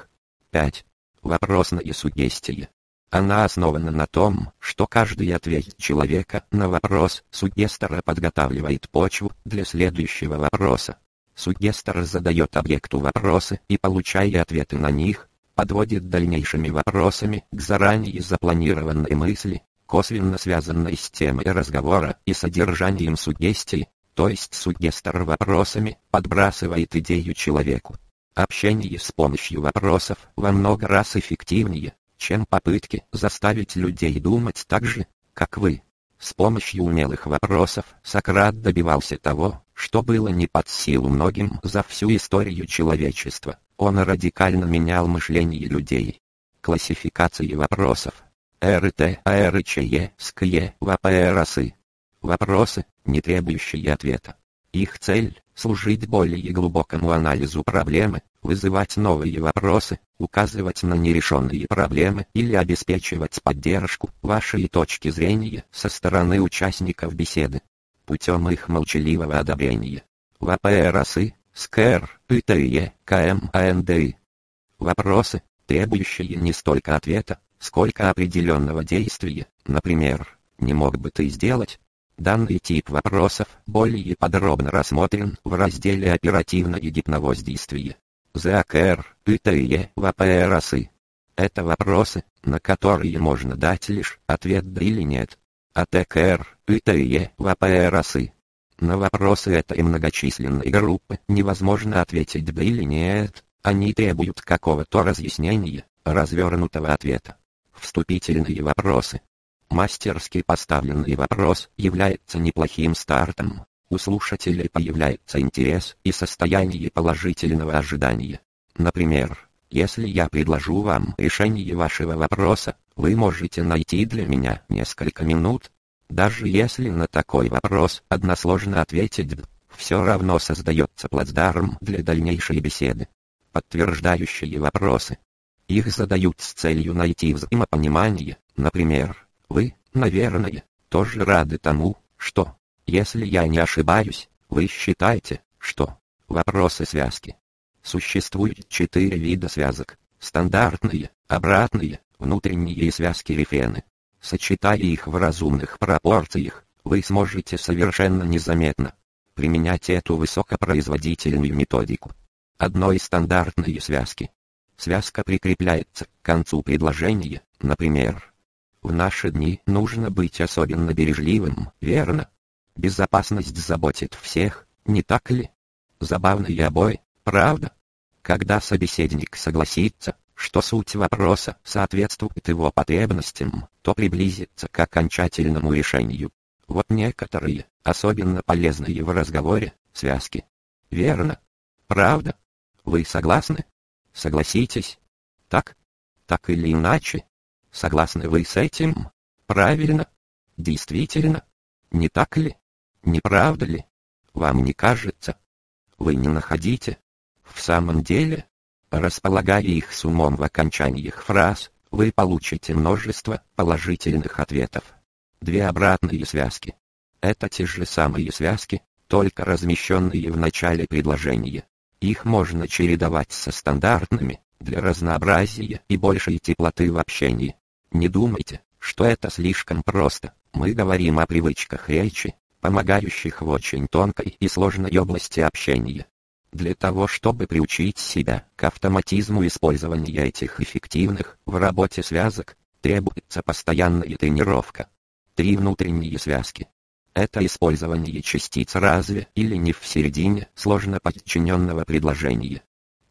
5. Вопросная сугестия. Она основана на том, что каждый ответ человека на вопрос сугестора подготавливает почву для следующего вопроса. Сугестор задает объекту вопросы и, получая ответы на них, подводит дальнейшими вопросами к заранее запланированной мысли, косвенно связанной с темой разговора и содержанием сугестии, то есть сугестор вопросами, подбрасывает идею человеку. Общение с помощью вопросов во много раз эффективнее, чем попытки заставить людей думать так же, как вы. С помощью умелых вопросов Сократ добивался того, что было не под силу многим за всю историю человечества. Он радикально менял мышление людей. Классификации вопросов. РТ, АРЧЕ, СКЕ, ВПРСы. Вопросы, не требующие ответа. Их цель – служить более глубокому анализу проблемы, вызывать новые вопросы, указывать на нерешенные проблемы или обеспечивать поддержку вашей точки зрения со стороны участников беседы. Путем их молчаливого одобрения. ВПРСы, СКР, ИТЕ, КМ, АНДИ. Вопросы, требующие не столько ответа, сколько определенного действия, например, «Не мог бы ты сделать?» Данный тип вопросов более подробно рассмотрен в разделе «Оперативное гипновоздействие». ЗАКР, ИТЕ, ВПРСы. Это вопросы, на которые можно дать лишь ответ «да» или «нет». АТКР, ИТЕ, ВПРСы. На вопросы этой многочисленной группы невозможно ответить да или нет, они требуют какого-то разъяснения, развернутого ответа. Вступительные вопросы. Мастерски поставленный вопрос является неплохим стартом. У слушателей появляется интерес и состояние положительного ожидания. Например, если я предложу вам решение вашего вопроса, вы можете найти для меня несколько минут, даже если на такой вопрос односложно ответить все равно создается плацдарм для дальнейшей беседы. Подтверждающие вопросы. Их задают с целью найти взаимопонимание, например, вы, наверное, тоже рады тому, что, если я не ошибаюсь, вы считаете, что вопросы связки. Существует четыре вида связок. Стандартные, обратные, внутренние связки рефены. Сочетая их в разумных пропорциях, вы сможете совершенно незаметно применять эту высокопроизводительную методику. Одной стандартные связки. Связка прикрепляется к концу предложения, например. В наши дни нужно быть особенно бережливым, верно? Безопасность заботит всех, не так ли? Забавные обои, правда? Когда собеседник согласится, что суть вопроса соответствует его потребностям, то приблизится к окончательному решению. Вот некоторые, особенно полезные в разговоре, связки. Верно? Правда? Вы согласны? Согласитесь? Так? Так или иначе? Согласны вы с этим? Правильно? Действительно? Не так ли? Не правда ли? Вам не кажется? Вы не находите? В самом деле, Располагая их с умом в окончаниях фраз, вы получите множество положительных ответов. Две обратные связки. Это те же самые связки, только размещенные в начале предложения. Их можно чередовать со стандартными, для разнообразия и большей теплоты в общении. Не думайте, что это слишком просто. Мы говорим о привычках речи, помогающих в очень тонкой и сложной области общения. Для того, чтобы приучить себя к автоматизму использования этих эффективных в работе связок, требуется постоянная тренировка. Три внутренние связки. Это использование частиц разве или не в середине сложно подчиненного предложения.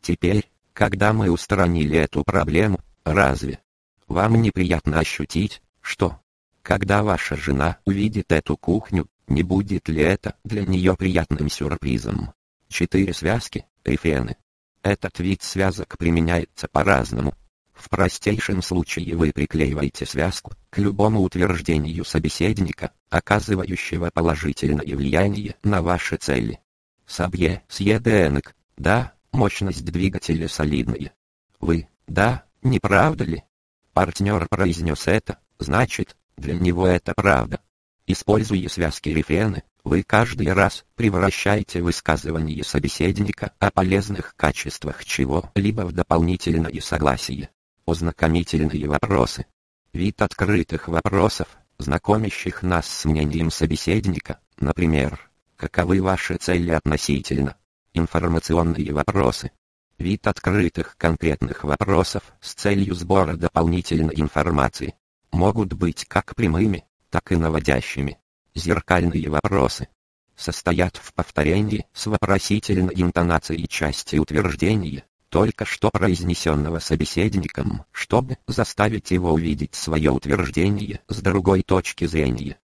Теперь, когда мы устранили эту проблему, разве вам неприятно ощутить, что, когда ваша жена увидит эту кухню, не будет ли это для нее приятным сюрпризом? Четыре связки, эфены. Этот вид связок применяется по-разному. В простейшем случае вы приклеиваете связку к любому утверждению собеседника, оказывающего положительное влияние на ваши цели. Сабье, съеденок, да, мощность двигателя солидная. Вы, да, не правда ли? Партнер произнес это, значит, для него это правда. Используя связки рефены, вы каждый раз превращаете высказывание собеседника о полезных качествах чего-либо в дополнительное согласие. Ознакомительные вопросы. Вид открытых вопросов, знакомящих нас с мнением собеседника, например, каковы ваши цели относительно. Информационные вопросы. Вид открытых конкретных вопросов с целью сбора дополнительной информации. Могут быть как прямыми, так и наводящими. Зеркальные вопросы состоят в повторении с вопросительной интонацией части утверждения, только что произнесенного собеседником, чтобы заставить его увидеть свое утверждение с другой точки зрения.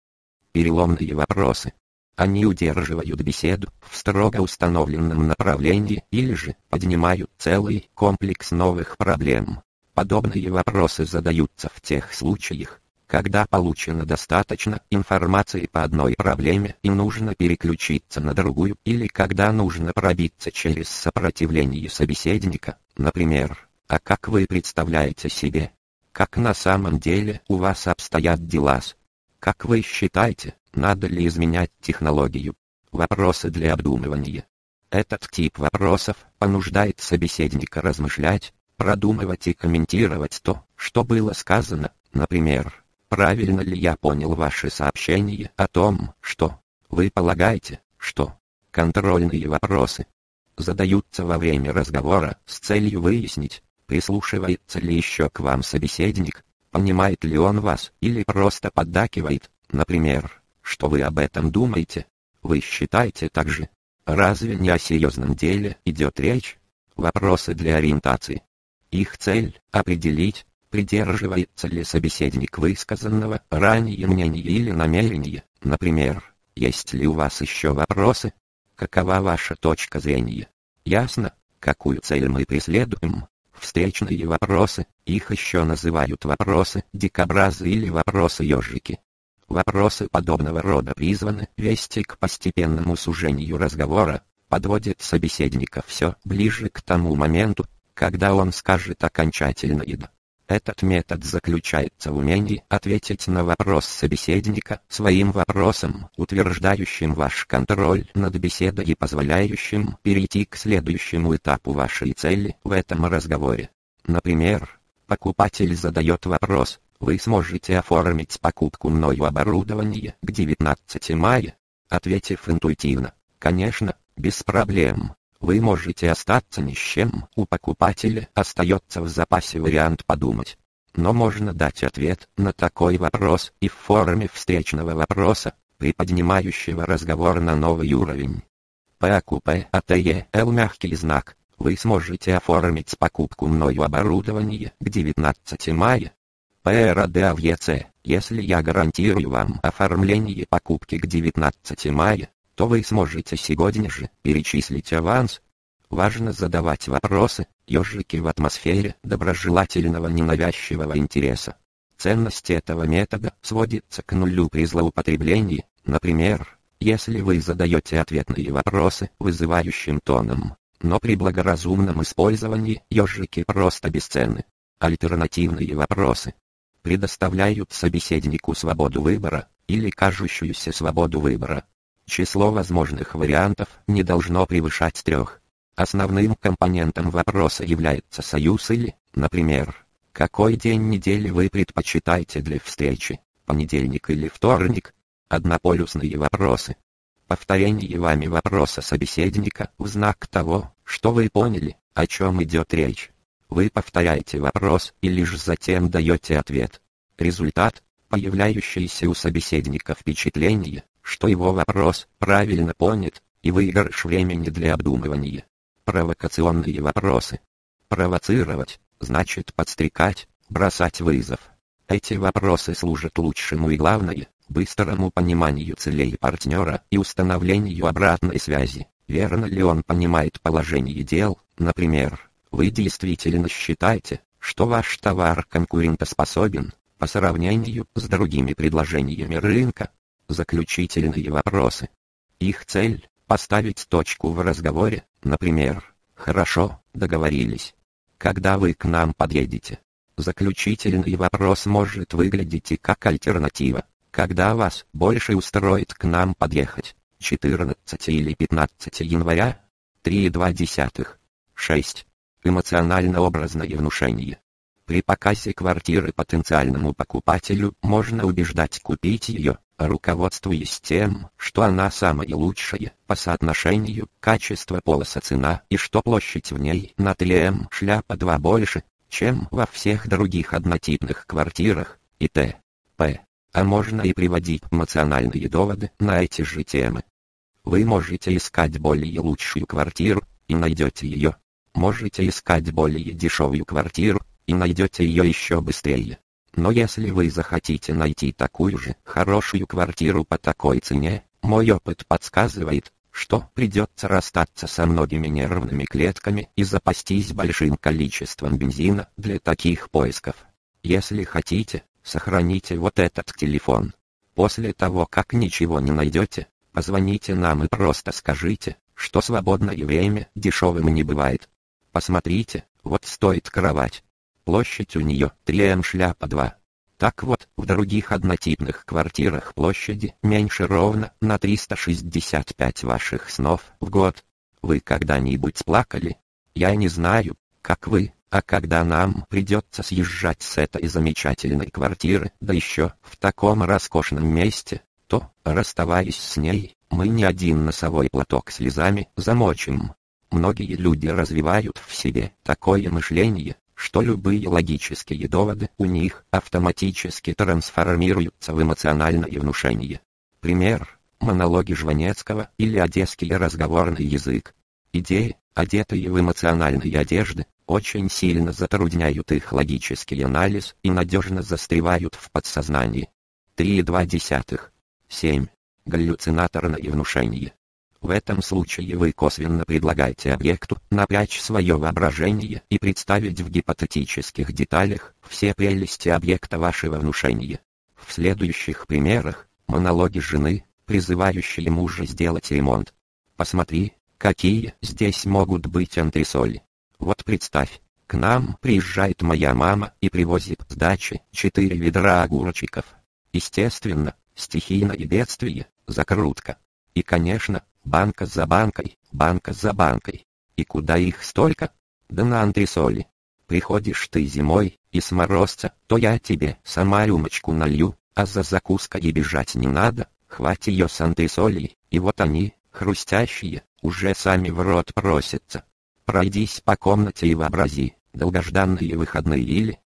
Переломные вопросы. Они удерживают беседу в строго установленном направлении или же поднимают целый комплекс новых проблем. Подобные вопросы задаются в тех случаях, когда получено достаточно информации по одной проблеме и нужно переключиться на другую, или когда нужно пробиться через сопротивление собеседника, например, а как вы представляете себе, как на самом деле у вас обстоят дела с... Как вы считаете, надо ли изменять технологию? Вопросы для обдумывания. Этот тип вопросов понуждает собеседника размышлять, продумывать и комментировать то, что было сказано, например, Правильно ли я понял ваше сообщение о том, что вы полагаете, что контрольные вопросы задаются во время разговора с целью выяснить, прислушивается ли еще к вам собеседник, понимает ли он вас или просто поддакивает, например, что вы об этом думаете. Вы считаете так же? Разве не о серьезном деле идет речь? Вопросы для ориентации. Их цель – определить, придерживается ли собеседник высказанного ранее мнения или намерения. Например, есть ли у вас еще вопросы? Какова ваша точка зрения? Ясно, какую цель мы преследуем? Встречные вопросы, их еще называют вопросы дикобразы или вопросы ежики. Вопросы подобного рода призваны вести к постепенному сужению разговора, подводит собеседника все ближе к тому моменту, когда он скажет окончательно «да». Этот метод заключается в умении ответить на вопрос собеседника своим вопросом, утверждающим ваш контроль над беседой и позволяющим перейти к следующему этапу вашей цели в этом разговоре. Например, покупатель задает вопрос, вы сможете оформить покупку мною оборудования к 19 мая? Ответив интуитивно, конечно, без проблем. Вы можете остаться ни с чем, у покупателя остается в запасе вариант подумать. Но можно дать ответ на такой вопрос и в форме встречного вопроса, приподнимающего разговор на новый уровень. ПАКУП АТЕЛ мягкий знак. Вы сможете оформить покупку мною оборудования к 19 мая. ПРАДАВЕЦ, если я гарантирую вам оформление покупки к 19 мая, то вы сможете сегодня же перечислить аванс. Важно задавать вопросы, ежики в атмосфере доброжелательного ненавязчивого интереса. Ценность этого метода сводится к нулю при злоупотреблении, например, если вы задаете ответные вопросы вызывающим тоном, но при благоразумном использовании ежики просто бесценны. Альтернативные вопросы предоставляют собеседнику свободу выбора, или кажущуюся свободу выбора, Число возможных вариантов не должно превышать трех. Основным компонентом вопроса является союз или, например, какой день недели вы предпочитаете для встречи, понедельник или вторник? Однополюсные вопросы. Повторение вами вопроса собеседника в знак того, что вы поняли, о чем идет речь. Вы повторяете вопрос и лишь затем даете ответ. Результат – появляющееся у собеседника впечатление, что его вопрос правильно понят, и выигрыш времени для обдумывания. Провокационные вопросы. Провоцировать, значит подстрекать, бросать вызов. Эти вопросы служат лучшему и главное, быстрому пониманию целей партнера и установлению обратной связи. Верно ли он понимает положение дел, например, вы действительно считаете, что ваш товар конкурентоспособен по сравнению с другими предложениями рынка, заключительные вопросы. Их цель – поставить точку в разговоре, например, «Хорошо, договорились. Когда вы к нам подъедете?» Заключительный вопрос может выглядеть и как альтернатива. Когда вас больше устроит к нам подъехать? 14 или 15 января? 3,2. 6. Эмоционально-образное внушение. При показе квартиры потенциальному покупателю можно убеждать купить ее, руководствуясь тем, что она самая лучшая по соотношению качество полоса цена и что площадь в ней на 3М шляпа 2 больше, чем во всех других однотипных квартирах, и т.п. А можно и приводить эмоциональные доводы на эти же темы. Вы можете искать более лучшую квартиру, и найдете ее. Можете искать более дешевую квартиру, и найдете ее еще быстрее. Но если вы захотите найти такую же хорошую квартиру по такой цене, мой опыт подсказывает, что придется расстаться со многими нервными клетками и запастись большим количеством бензина для таких поисков. Если хотите, сохраните вот этот телефон. После того, как ничего не найдете, позвоните нам и просто скажите, что свободное время дешевым не бывает. Посмотрите, вот стоит кровать, Площадь у нее 3М шляпа 2. Так вот, в других однотипных квартирах площади меньше ровно на 365 ваших снов в год. Вы когда-нибудь плакали? Я не знаю, как вы, а когда нам придется съезжать с этой замечательной квартиры, да еще в таком роскошном месте, то, расставаясь с ней, мы ни один носовой платок слезами замочим. Многие люди развивают в себе такое мышление, что любые логические доводы у них автоматически трансформируются в эмоциональное внушение. Пример. монологи Жванецкого или одесский разговорный язык. Идеи, одетые в эмоциональные одежды, очень сильно затрудняют их логический анализ и надежно застревают в подсознании. 3,2. 7. Галлюцинаторное внушение. В этом случае вы косвенно предлагаете объекту напрячь свое воображение и представить в гипотетических деталях все прелести объекта вашего внушения. В следующих примерах монологи жены, призывающие мужа сделать ремонт. Посмотри, какие здесь могут быть антресоли. Вот представь, к нам приезжает моя мама и привозит с дачи четыре ведра огурчиков. Естественно, стихийное бедствие, закрутка. И, конечно, банка за банкой, банка за банкой. И куда их столько? Да на антресоли. Приходишь ты зимой, и с морозца, то я тебе сама рюмочку налью, а за закуской и бежать не надо, хвать ее с антресолей, и вот они, хрустящие, уже сами в рот просятся. Пройдись по комнате и вообрази, долгожданные выходные или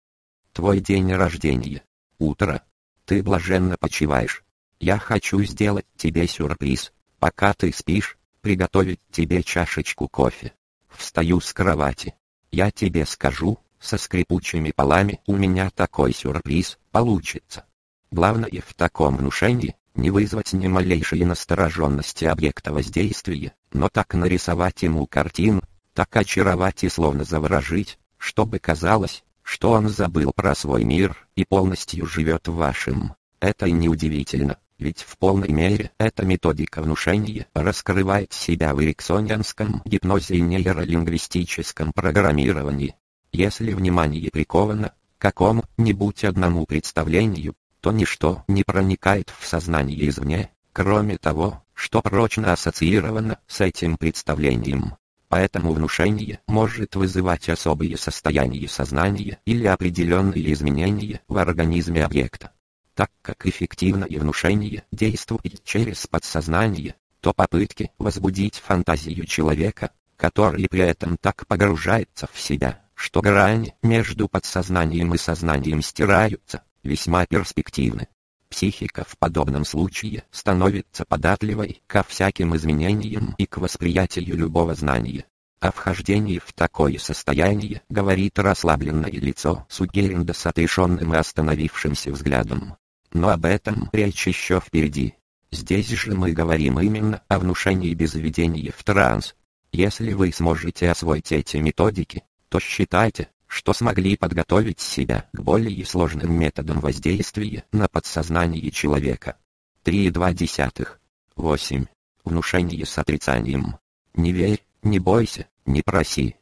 твой день рождения. Утро. Ты блаженно почиваешь. Я хочу сделать тебе сюрприз. Пока ты спишь, приготовить тебе чашечку кофе. Встаю с кровати. Я тебе скажу, со скрипучими полами у меня такой сюрприз получится. Главное в таком внушении не вызвать ни малейшей настороженности объекта воздействия, но так нарисовать ему картину, так очаровать и словно заворожить, чтобы казалось, что он забыл про свой мир и полностью живет в вашем. Это и неудивительно, ведь в полной мере эта методика внушения раскрывает себя в эриксонианском гипнозе и нейролингвистическом программировании. Если внимание приковано к какому-нибудь одному представлению, то ничто не проникает в сознание извне, кроме того, что прочно ассоциировано с этим представлением. Поэтому внушение может вызывать особые состояния сознания или определенные изменения в организме объекта. Так как эффективное внушение действует через подсознание, то попытки возбудить фантазию человека, который при этом так погружается в себя, что грани между подсознанием и сознанием стираются, весьма перспективны. Психика в подобном случае становится податливой ко всяким изменениям и к восприятию любого знания. О вхождении в такое состояние говорит расслабленное лицо Сугеринда с отрешенным и остановившимся взглядом. Но об этом речь еще впереди. Здесь же мы говорим именно о внушении без введения в транс. Если вы сможете освоить эти методики, то считайте, что смогли подготовить себя к более сложным методам воздействия на подсознание человека. 3,2. 8. Внушение с отрицанием. Не верь, не бойся, не проси.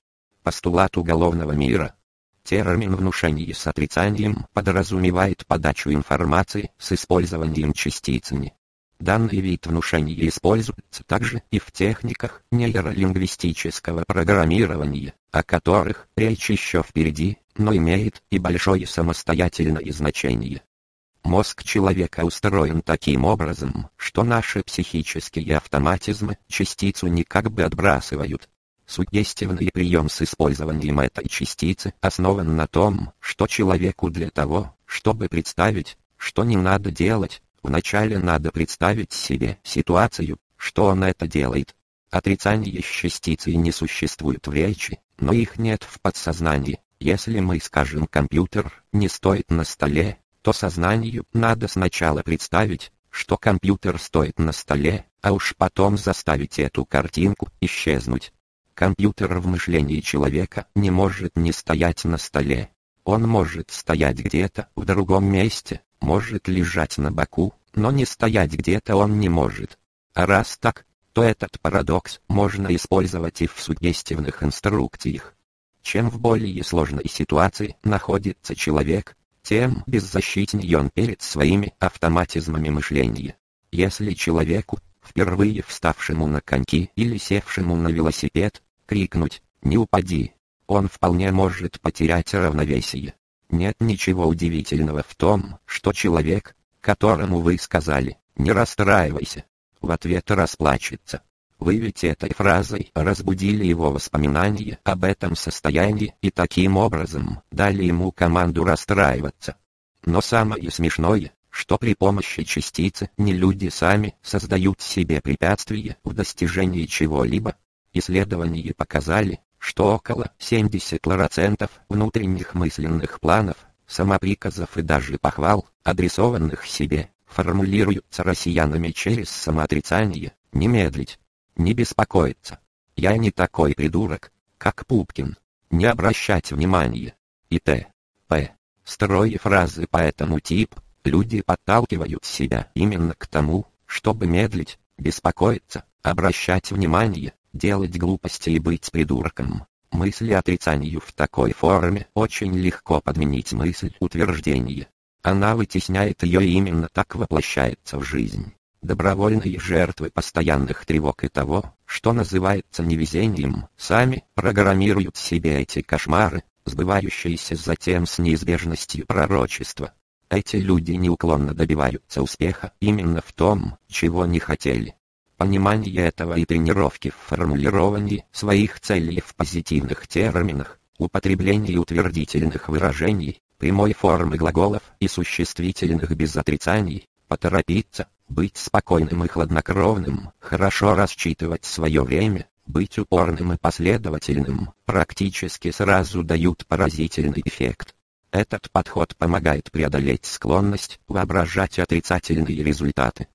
Постулат уголовного мира. Термин внушение с отрицанием подразумевает подачу информации с использованием частицами. Данный вид внушения используется также и в техниках нейролингвистического программирования, о которых речь еще впереди, но имеет и большое самостоятельное значение. Мозг человека устроен таким образом, что наши психические автоматизмы частицу не как бы отбрасывают. Сугестивный прием с использованием этой частицы основан на том, что человеку для того, чтобы представить, что не надо делать, Вначале надо представить себе ситуацию, что он это делает. Отрицание частицы не существует в речи, но их нет в подсознании. Если мы скажем «компьютер не стоит на столе», то сознанию надо сначала представить, что компьютер стоит на столе, а уж потом заставить эту картинку исчезнуть. Компьютер в мышлении человека не может не стоять на столе. Он может стоять где-то в другом месте, может лежать на боку, но не стоять где-то он не может. А раз так, то этот парадокс можно использовать и в сугестивных инструкциях. Чем в более сложной ситуации находится человек, тем беззащитнее он перед своими автоматизмами мышления. Если человеку, впервые вставшему на коньки или севшему на велосипед, крикнуть «Не упади!», он вполне может потерять равновесие. Нет ничего удивительного в том, что человек, которому вы сказали «не расстраивайся», в ответ расплачется. Вы ведь этой фразой разбудили его воспоминания об этом состоянии и таким образом дали ему команду расстраиваться. Но самое смешное, что при помощи частицы не люди сами создают себе препятствия в достижении чего-либо. Исследования показали, что около 70% внутренних мысленных планов, самоприказов и даже похвал, адресованных себе, формулируются россиянами через самоотрицание, не медлить, не беспокоиться. Я не такой придурок, как Пупкин, не обращать внимания. И т. п. Строя фразы по этому типу, люди подталкивают себя именно к тому, чтобы медлить, беспокоиться, обращать внимание, делать глупости и быть придурком. Мысли отрицанию в такой форме очень легко подменить мысль утверждения. Она вытесняет ее и именно так воплощается в жизнь. Добровольные жертвы постоянных тревог и того, что называется невезением, сами программируют себе эти кошмары, сбывающиеся затем с неизбежностью пророчества. Эти люди неуклонно добиваются успеха именно в том, чего не хотели. Понимание этого и тренировки в формулировании своих целей в позитивных терминах, употреблении утвердительных выражений, прямой формы глаголов и существительных без отрицаний, поторопиться, быть спокойным и хладнокровным, хорошо рассчитывать свое время, быть упорным и последовательным, практически сразу дают поразительный эффект. Этот подход помогает преодолеть склонность воображать отрицательные результаты.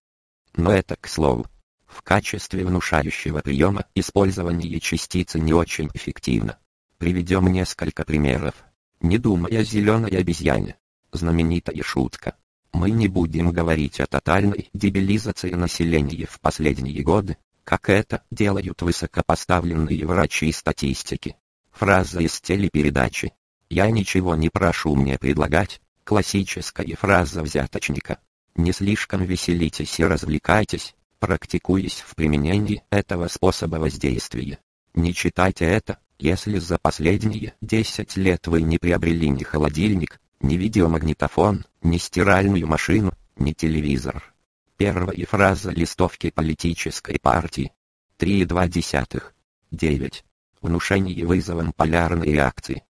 Но это к слову. В качестве внушающего приема использование частицы не очень эффективно. Приведем несколько примеров. Не думай о зеленой обезьяне. Знаменитая шутка. Мы не будем говорить о тотальной дебилизации населения в последние годы, как это делают высокопоставленные врачи и статистики. Фраза из телепередачи. «Я ничего не прошу мне предлагать», классическая фраза взяточника. Не слишком веселитесь и развлекайтесь, практикуясь в применении этого способа воздействия. Не читайте это, если за последние 10 лет вы не приобрели ни холодильник, ни видеомагнитофон, ни стиральную машину, ни телевизор. Первая фраза листовки политической партии. 3,2. 9. Внушение вызовом полярной реакции.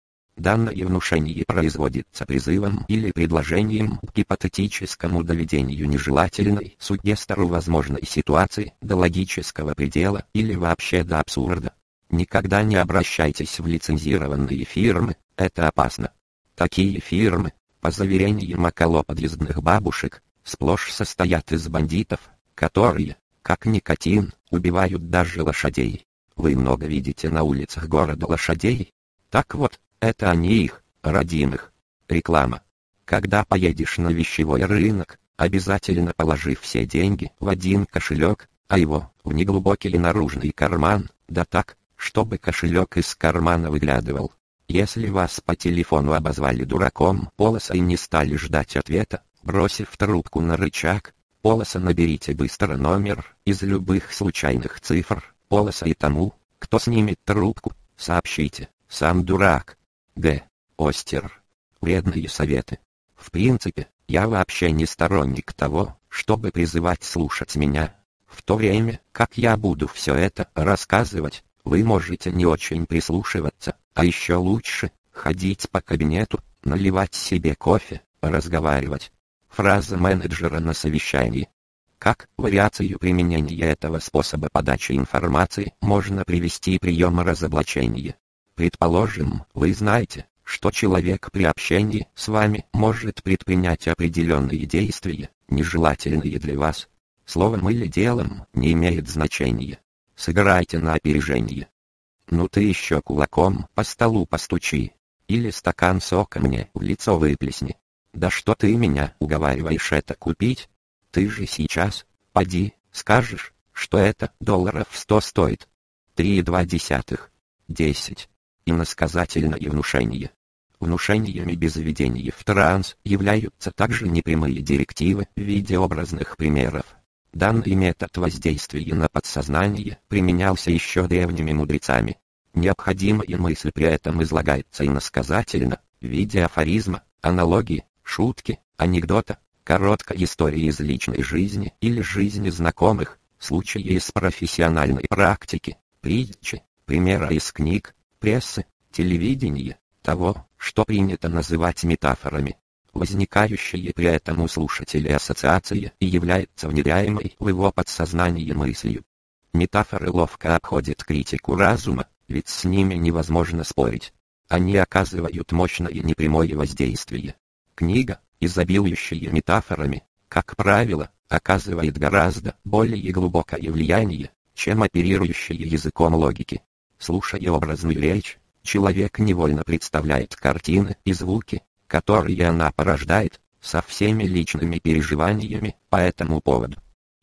Данное внушение производится призывом или предложением к гипотетическому доведению нежелательной сугестору возможной ситуации до логического предела или вообще до абсурда. Никогда не обращайтесь в лицензированные фирмы, это опасно. Такие фирмы, по заверениям околоподъездных бабушек, сплошь состоят из бандитов, которые, как никотин, убивают даже лошадей. Вы много видите на улицах города лошадей? Так вот, это они их, родимых. Реклама. Когда поедешь на вещевой рынок, обязательно положи все деньги в один кошелек, а его в неглубокий наружный карман, да так, чтобы кошелек из кармана выглядывал. Если вас по телефону обозвали дураком, полоса и не стали ждать ответа, бросив трубку на рычаг, полоса наберите быстро номер из любых случайных цифр, полоса и тому, кто снимет трубку, сообщите, сам дурак. Г. Остер. Вредные советы. В принципе, я вообще не сторонник того, чтобы призывать слушать меня. В то время, как я буду все это рассказывать, вы можете не очень прислушиваться, а еще лучше, ходить по кабинету, наливать себе кофе, разговаривать. Фраза менеджера на совещании. Как вариацию применения этого способа подачи информации можно привести прием разоблачения. Предположим, вы знаете, что человек при общении с вами может предпринять определенные действия, нежелательные для вас. Словом или делом не имеет значения. Сыграйте на опережение. Ну ты еще кулаком по столу постучи. Или стакан сока мне в лицо выплесни. Да что ты меня уговариваешь это купить? Ты же сейчас, поди, скажешь, что это долларов сто стоит. Три и два десятых. Десять. Иносказательное внушение. Внушениями без введения в транс являются также непрямые директивы в виде образных примеров. Данный метод воздействия на подсознание применялся еще древними мудрецами. Необходимая мысль при этом излагается иносказательно, в виде афоризма, аналогии, шутки, анекдота, короткой истории из личной жизни или жизни знакомых, случаи из профессиональной практики, притчи, примера из книг, прессы, телевидения, того, что принято называть метафорами. возникающая при этом у слушателя ассоциация и является внедряемой в его подсознание мыслью. Метафоры ловко обходят критику разума, ведь с ними невозможно спорить. Они оказывают мощное непрямое воздействие. Книга, изобилующая метафорами, как правило, оказывает гораздо более глубокое влияние, чем оперирующая языком логики. Слушая образную речь, человек невольно представляет картины и звуки, которые она порождает, со всеми личными переживаниями по этому поводу.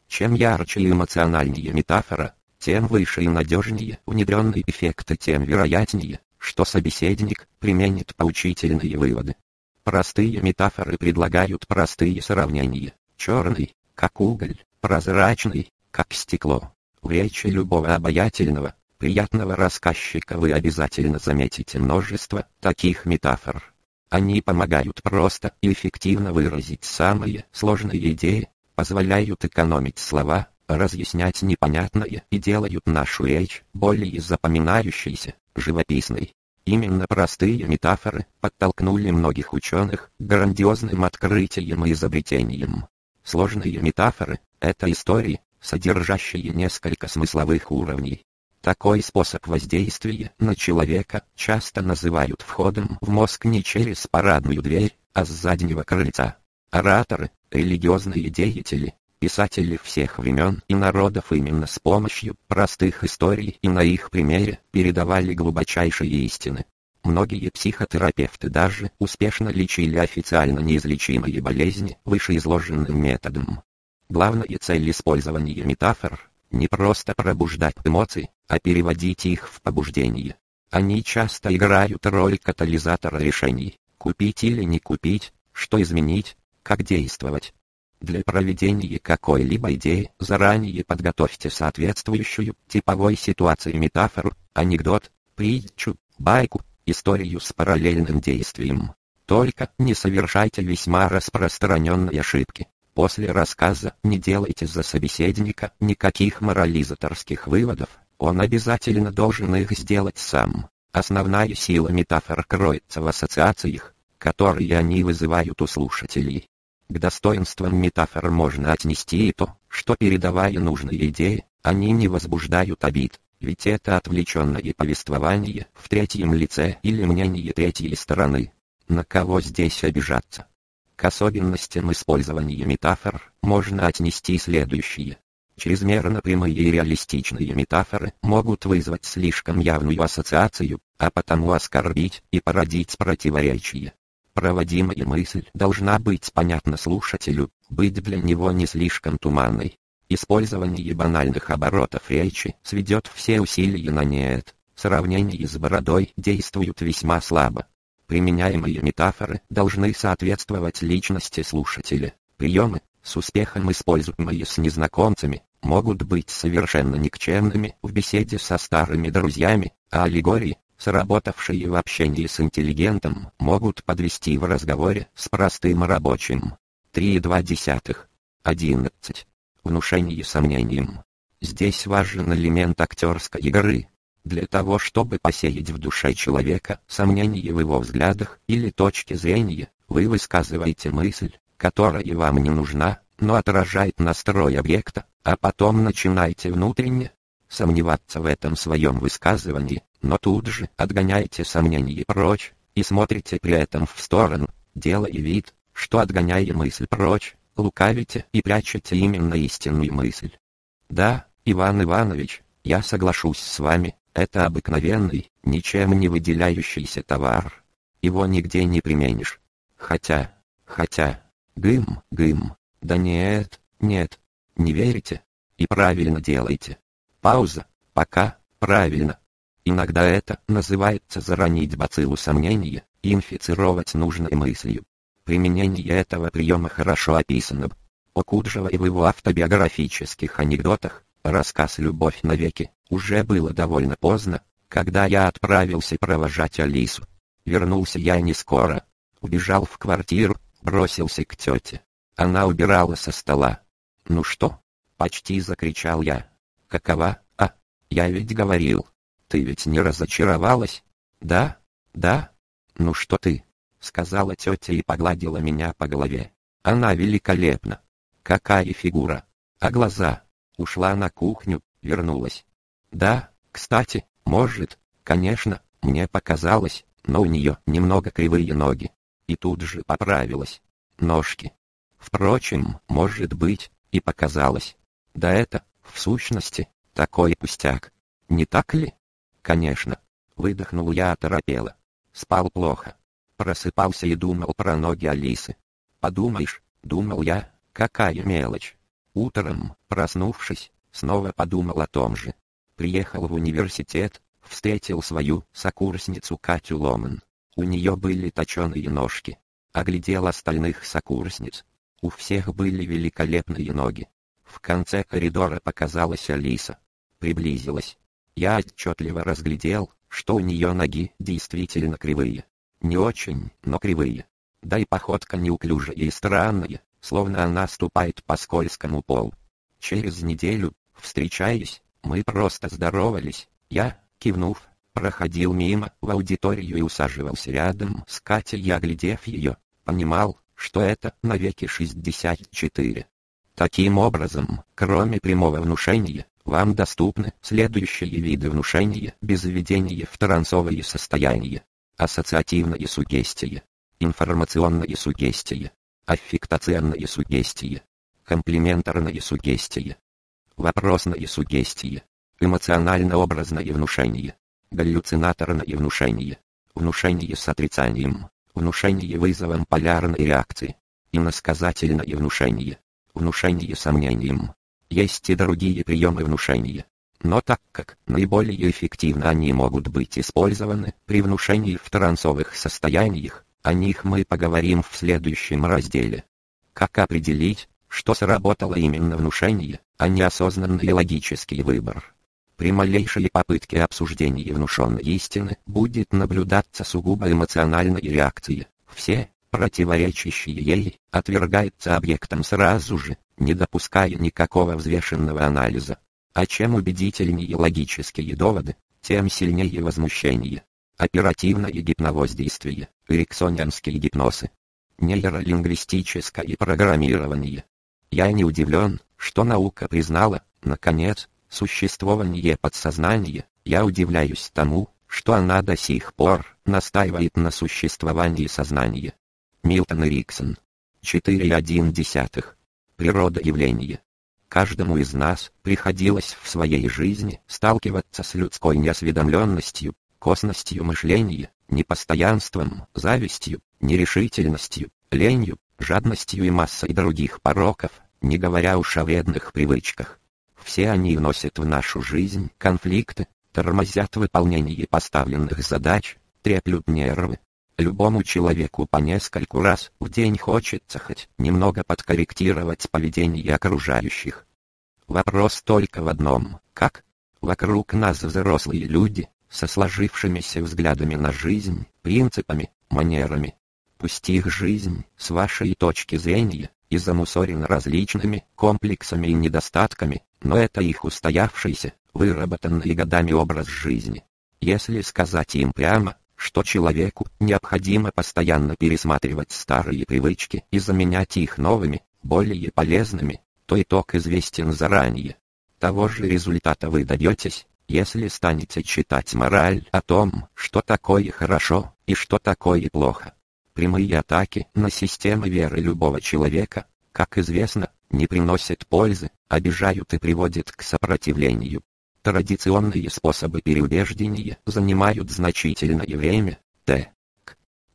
Чем ярче и эмоциональнее метафора, тем выше и надежнее внедренный эффект тем вероятнее, что собеседник применит поучительные выводы. Простые метафоры предлагают простые сравнения. Черный, как уголь, прозрачный, как стекло. В речи любого обаятельного, приятного рассказчика вы обязательно заметите множество таких метафор. Они помогают просто и эффективно выразить самые сложные идеи, позволяют экономить слова, разъяснять непонятное и делают нашу речь более запоминающейся, живописной. Именно простые метафоры подтолкнули многих ученых к грандиозным открытиям и изобретениям. Сложные метафоры – это истории, содержащие несколько смысловых уровней. Такой способ воздействия на человека часто называют входом в мозг не через парадную дверь, а с заднего крыльца. Ораторы, религиозные деятели, писатели всех времен и народов именно с помощью простых историй и на их примере передавали глубочайшие истины. Многие психотерапевты даже успешно лечили официально неизлечимые болезни вышеизложенным методом. Главная цель использования метафор – не просто пробуждать эмоции, а переводить их в побуждение. Они часто играют роль катализатора решений – купить или не купить, что изменить, как действовать. Для проведения какой-либо идеи заранее подготовьте соответствующую типовой ситуации метафору, анекдот, притчу, байку, историю с параллельным действием. Только не совершайте весьма распространенные ошибки. После рассказа не делайте за собеседника никаких морализаторских выводов, он обязательно должен их сделать сам. Основная сила метафор кроется в ассоциациях, которые они вызывают у слушателей. К достоинствам метафор можно отнести и то, что передавая нужные идеи, они не возбуждают обид, ведь это отвлеченное повествование в третьем лице или мнение третьей стороны. На кого здесь обижаться? К особенностям использования метафор можно отнести следующие. Чрезмерно прямые и реалистичные метафоры могут вызвать слишком явную ассоциацию, а потому оскорбить и породить противоречие. Проводимая мысль должна быть понятна слушателю, быть для него не слишком туманной. Использование банальных оборотов речи сведет все усилия на нет. Сравнения с бородой действуют весьма слабо. Применяемые метафоры должны соответствовать личности слушателя. Приемы, с успехом используемые с незнакомцами, могут быть совершенно никчемными в беседе со старыми друзьями, а аллегории, сработавшие в общении с интеллигентом, могут подвести в разговоре с простым рабочим. 3,2. 11. Внушение сомнением. Здесь важен элемент актерской игры. Для того, чтобы посеять в душе человека сомнение в его взглядах или точке зрения, вы высказываете мысль, которая вам не нужна, но отражает настрой объекта, а потом начинаете внутренне сомневаться в этом своем высказывании, но тут же отгоняете сомнения прочь, и смотрите при этом в сторону, делая вид, что отгоняя мысль прочь, лукавите и прячете именно истинную мысль. Да, Иван Иванович, я соглашусь с вами, это обыкновенный, ничем не выделяющийся товар. Его нигде не применишь. Хотя, хотя, гым, гым, да нет, нет, не верите? И правильно делаете. Пауза, пока, правильно. Иногда это называется заронить бациллу сомнения и инфицировать нужной мыслью. Применение этого приема хорошо описано. У Куджева и в автобиографических анекдотах, рассказ «Любовь навеки», уже было довольно поздно, когда я отправился провожать Алису. Вернулся я не скоро. Убежал в квартиру, бросился к тете. Она убирала со стола. «Ну что?» — почти закричал я. «Какова? А, я ведь говорил, ты ведь не разочаровалась? Да? Да? Ну что ты? сказала тетя и погладила меня по голове. Она великолепна. Какая фигура. А глаза? Ушла на кухню, вернулась. Да, кстати, может, конечно, мне показалось, но у нее немного кривые ноги. И тут же поправилась. Ножки. Впрочем, может быть, и показалось. Да это, в сущности, такой пустяк. Не так ли? Конечно. Выдохнул я оторопело. Спал плохо. Просыпался и думал про ноги Алисы. Подумаешь, думал я, какая мелочь. Утром, проснувшись, снова подумал о том же. Приехал в университет, встретил свою сокурсницу Катю Ломан. У нее были точеные ножки. Оглядел остальных сокурсниц. У всех были великолепные ноги. В конце коридора показалась Алиса. Приблизилась. Я отчетливо разглядел, что у нее ноги действительно кривые. Не очень, но кривые. Да и походка неуклюжая и странная, словно она ступает по скользкому полу. Через неделю, встречаясь, мы просто здоровались. Я, кивнув, проходил мимо в аудиторию и усаживался рядом с Катей, оглядев ее, понимал, что это навеки 64. Таким образом, кроме прямого внушения, вам доступны следующие виды внушения без введения в трансовое состояние. Ассоциативное сугестие, информационное сугестие, аффектационное сугестие, комплементарное сугестие, вопросное сугестие, эмоционально-образное внушение, галлюцинаторное внушение, внушение с отрицанием, внушение вызовом полярной реакции, иносказательное внушение, внушение сомнением. Есть и другие приемы внушения. Но так как наиболее эффективно они могут быть использованы при внушении в трансовых состояниях, о них мы поговорим в следующем разделе. Как определить, что сработало именно внушение, а не осознанный логический выбор? При малейшей попытке обсуждения внушенной истины будет наблюдаться сугубо эмоциональная реакция. Все, противоречащие ей, отвергается объектом сразу же, не допуская никакого взвешенного анализа. А чем убедительнее логические доводы, тем сильнее возмущение. Оперативное гипновоздействие, эриксонианские гипнозы, нейролингвистическое программирование. Я не удивлен, что наука признала, наконец, существование подсознания, я удивляюсь тому, что она до сих пор настаивает на существовании сознания. Милтон Эриксон. 4.1. Природа явления. Каждому из нас приходилось в своей жизни сталкиваться с людской неосведомленностью, косностью мышления, непостоянством, завистью, нерешительностью, ленью, жадностью и массой других пороков, не говоря уж о вредных привычках. Все они вносят в нашу жизнь конфликты, тормозят выполнение поставленных задач, треплют нервы. Любому человеку по нескольку раз в день хочется хоть немного подкорректировать поведение окружающих. Вопрос только в одном – как? Вокруг нас взрослые люди, со сложившимися взглядами на жизнь, принципами, манерами. Пусть их жизнь, с вашей точки зрения, и замусорена различными комплексами и недостатками, но это их устоявшийся, выработанный годами образ жизни. Если сказать им прямо, что человеку необходимо постоянно пересматривать старые привычки и заменять их новыми, более полезными, то итог известен заранее. Того же результата вы добьетесь, если станете читать мораль о том, что такое хорошо и что такое плохо. Прямые атаки на системы веры любого человека, как известно, не приносят пользы, обижают и приводят к сопротивлению. Традиционные способы переубеждения занимают значительное время. Т.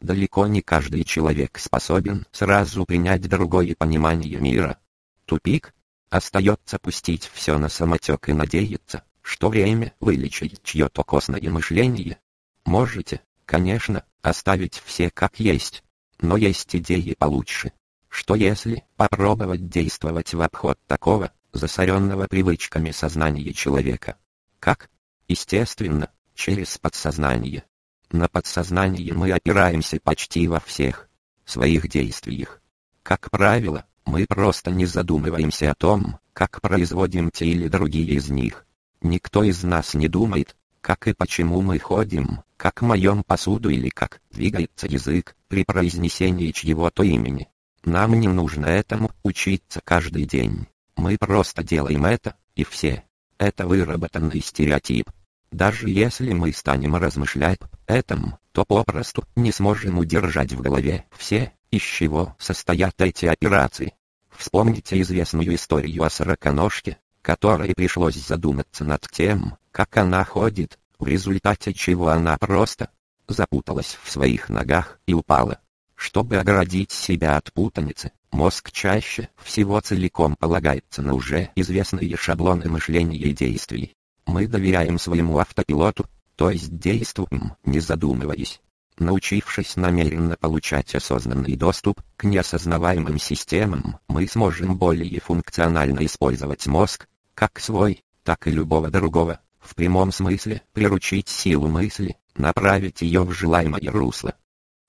Далеко не каждый человек способен сразу принять другое понимание мира. Тупик. Остается пустить все на самотек и надеяться, что время вылечит чье-то костное мышление. Можете, конечно, оставить все как есть, но есть идеи получше. Что если попробовать действовать в обход такого, засоренного привычками сознания человека? Как? Естественно, через подсознание. На подсознание мы опираемся почти во всех своих действиях. Как правило, мы просто не задумываемся о том, как производим те или другие из них. Никто из нас не думает, как и почему мы ходим, как моем посуду или как двигается язык при произнесении чьего-то имени. Нам не нужно этому учиться каждый день. Мы просто делаем это, и все. Это выработанный стереотип. Даже если мы станем размышлять этом, то попросту не сможем удержать в голове все, из чего состоят эти операции. Вспомните известную историю о сороконожке, которой пришлось задуматься над тем, как она ходит, в результате чего она просто запуталась в своих ногах и упала. Чтобы оградить себя от путаницы, мозг чаще всего целиком полагается на уже известные шаблоны мышления и действий. Мы доверяем своему автопилоту, то есть действуем, не задумываясь. Научившись намеренно получать осознанный доступ к неосознаваемым системам, мы сможем более функционально использовать мозг, как свой, так и любого другого, в прямом смысле приручить силу мысли, направить ее в желаемое русло.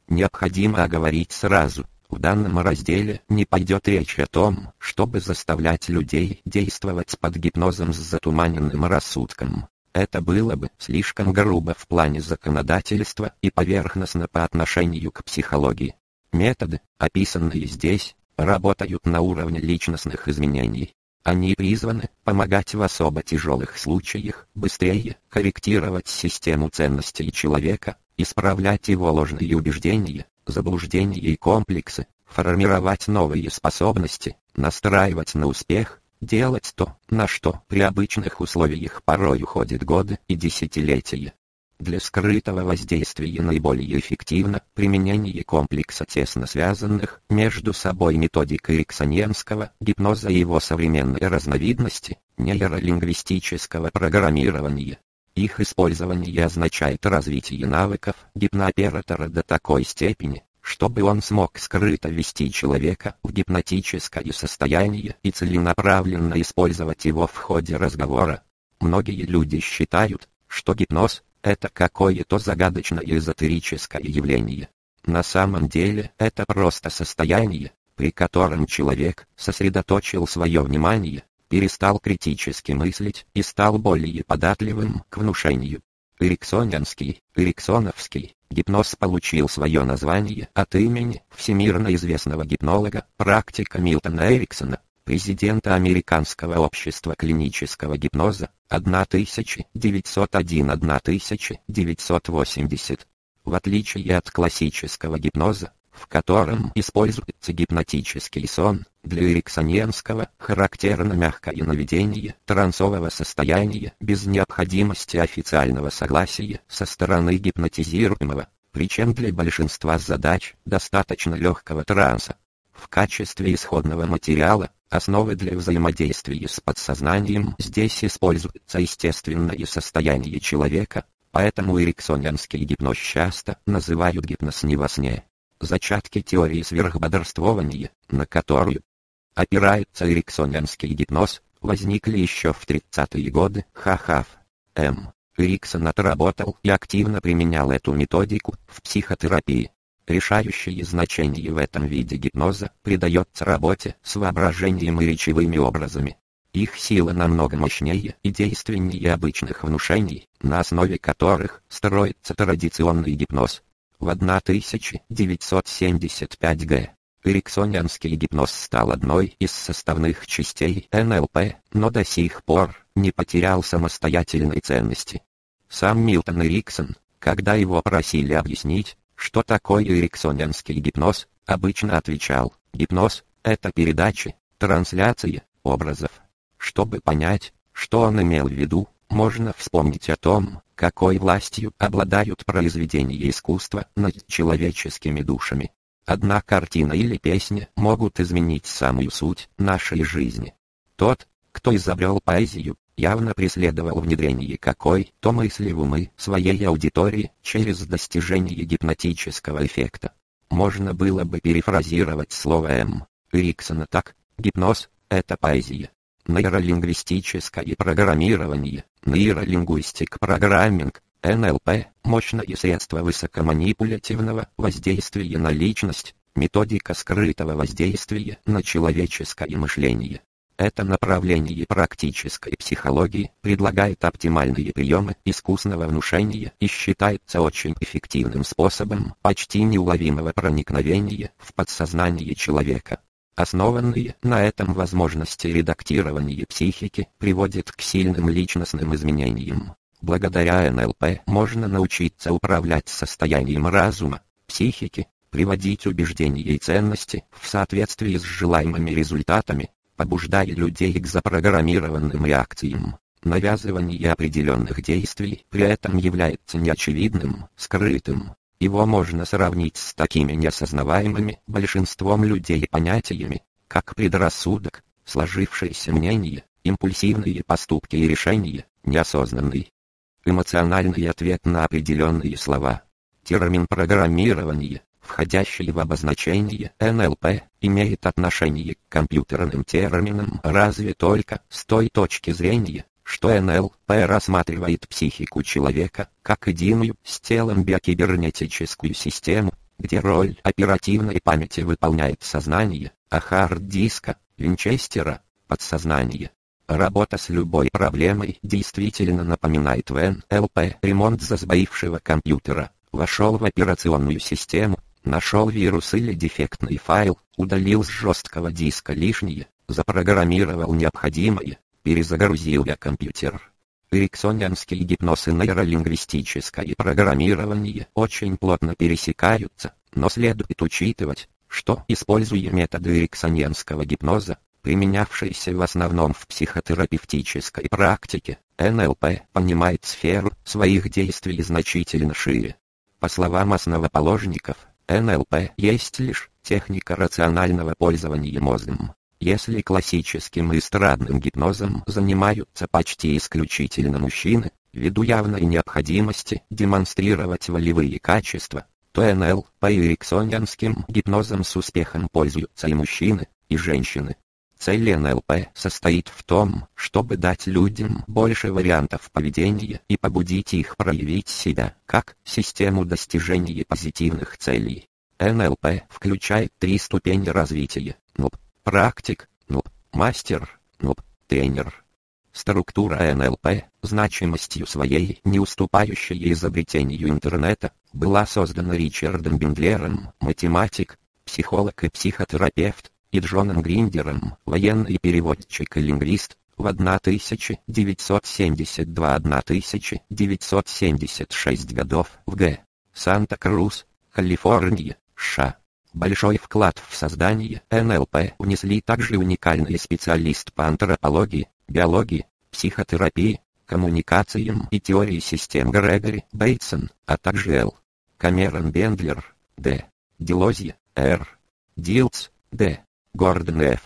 Необходимо оговорить сразу, в данном разделе не пойдет речь о том, чтобы заставлять людей действовать под гипнозом с затуманенным рассудком. Это было бы слишком грубо в плане законодательства и поверхностно по отношению к психологии. Методы, описанные здесь, работают на уровне личностных изменений. Они призваны помогать в особо тяжелых случаях быстрее корректировать систему ценностей человека, исправлять его ложные убеждения, заблуждения и комплексы, формировать новые способности, настраивать на успех, делать то, на что при обычных условиях порой уходят годы и десятилетия. Для скрытого воздействия наиболее эффективно применение комплекса тесно связанных между собой методик эриксоньянского гипноза и его современной разновидности, нейролингвистического программирования. Их использование означает развитие навыков гипнооператора до такой степени, чтобы он смог скрыто ввести человека в гипнотическое состояние и целенаправленно использовать его в ходе разговора. Многие люди считают, что гипноз – это какое-то загадочное эзотерическое явление. На самом деле это просто состояние, при котором человек сосредоточил свое внимание, перестал критически мыслить и стал более податливым к внушению. Эриксонянский, Эриксоновский, Гипноз получил свое название от имени всемирно известного гипнолога, практика Милтона Эриксона, президента Американского общества клинического гипноза, 1901-1980. В отличие от классического гипноза, в котором используется гипнотический сон, для эриксоненского характерно мягкое наведение трансового состояния без необходимости официального согласия со стороны гипнотизируемого, причем для большинства задач достаточно легкого транса. В качестве исходного материала, основы для взаимодействия с подсознанием здесь используется естественное состояние человека, поэтому эриксонянский гипноз часто называют гипноз не во сне зачатки теории сверхбодрствования, на которую опирается эриксонянский гипноз, возникли еще в 30-е годы. Хахав. М. Эриксон отработал и активно применял эту методику в психотерапии. Решающее значение в этом виде гипноза придается работе с воображением и речевыми образами. Их сила намного мощнее и действеннее обычных внушений, на основе которых строится традиционный гипноз. В 1975 г. Эриксонианский гипноз стал одной из составных частей НЛП, но до сих пор не потерял самостоятельной ценности. Сам Милтон Эриксон, когда его просили объяснить, что такое эриксонианский гипноз, обычно отвечал, гипноз – это передачи, трансляции, образов. Чтобы понять, что он имел в виду, можно вспомнить о том, какой властью обладают произведения искусства над человеческими душами. Одна картина или песня могут изменить самую суть нашей жизни. Тот, кто изобрел поэзию, явно преследовал внедрение какой-то мысли в умы своей аудитории через достижение гипнотического эффекта. Можно было бы перефразировать слово М. Эриксона так, гипноз – это поэзия. Нейролингвистическое программирование, нейролингвистик программинг, НЛП – мощное средство высокоманипулятивного воздействия на личность, методика скрытого воздействия на человеческое мышление. Это направление практической психологии предлагает оптимальные приемы искусного внушения и считается очень эффективным способом почти неуловимого проникновения в подсознание человека. Основанные на этом возможности редактирования психики приводят к сильным личностным изменениям. Благодаря НЛП можно научиться управлять состоянием разума, психики, приводить убеждения и ценности в соответствии с желаемыми результатами, побуждая людей к запрограммированным реакциям. Навязывание определенных действий при этом является неочевидным, скрытым. Его можно сравнить с такими неосознаваемыми большинством людей понятиями, как предрассудок, сложившееся мнение, импульсивные поступки и решения, неосознанный эмоциональный ответ на определенные слова. Термин программирование входящий в обозначение НЛП, имеет отношение к компьютерным терминам разве только с той точки зрения, что НЛП рассматривает психику человека как единую с телом биокибернетическую систему, где роль оперативной памяти выполняет сознание, а хард-диска, винчестера, подсознание. Работа с любой проблемой действительно напоминает в НЛП ремонт засбоившего компьютера. Вошел в операционную систему, Нашел вирус или дефектный файл, удалил с жесткого диска лишнее, запрограммировал необходимое, перезагрузил я компьютер. Эриксонианский гипноз и нейролингвистическое программирование очень плотно пересекаются, но следует учитывать, что, используя методы эриксонианского гипноза, применявшиеся в основном в психотерапевтической практике, НЛП понимает сферу своих действий значительно шире. По словам основоположников, НЛП есть лишь техника рационального пользования мозгом. Если классическим эстрадным гипнозом занимаются почти исключительно мужчины, ввиду явной необходимости демонстрировать волевые качества, то НЛ по эриксонианским гипнозом с успехом пользуются и мужчины, и женщины. Цель НЛП состоит в том, чтобы дать людям больше вариантов поведения и побудить их проявить себя как систему достижения позитивных целей. НЛП включает три ступени развития. НУП, практик, НУП, мастер, НУП, тренер. Структура НЛП, значимостью своей, не уступающей изобретению интернета, была создана Ричардом Бендлером, математик, психолог и психотерапевт, и Джоном Гриндером, военный переводчик и лингвист, в 1972-1976 годов в Г. Санта-Крус, Калифорния, США. Большой вклад в создание НЛП унесли также уникальные специалист по антропологии, биологии, психотерапии, коммуникациям и теории систем Грегори Бейтсон, а также Л. Камерон Бендлер, Д. Делозье, Р. Дилц, Д. Гордон Ф.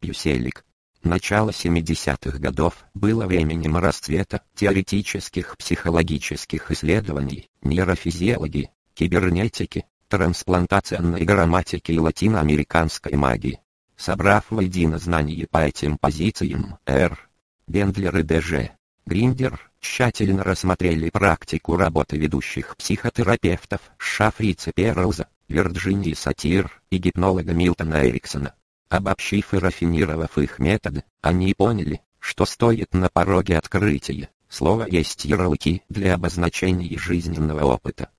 Пьюселик. Начало 70-х годов было временем расцвета теоретических психологических исследований, нейрофизиологии, кибернетики, трансплантационной грамматики и латиноамериканской магии. Собрав воедино знания по этим позициям, Р. Бендлер и Д.Ж. Гриндер тщательно рассмотрели практику работы ведущих психотерапевтов Шафрица Перлза, Вирджинии Сатир и гипнолога Милтона Эриксона. Обобщив и рафинировав их методы, они поняли, что стоит на пороге открытия. Слово есть ярлыки для обозначения жизненного опыта.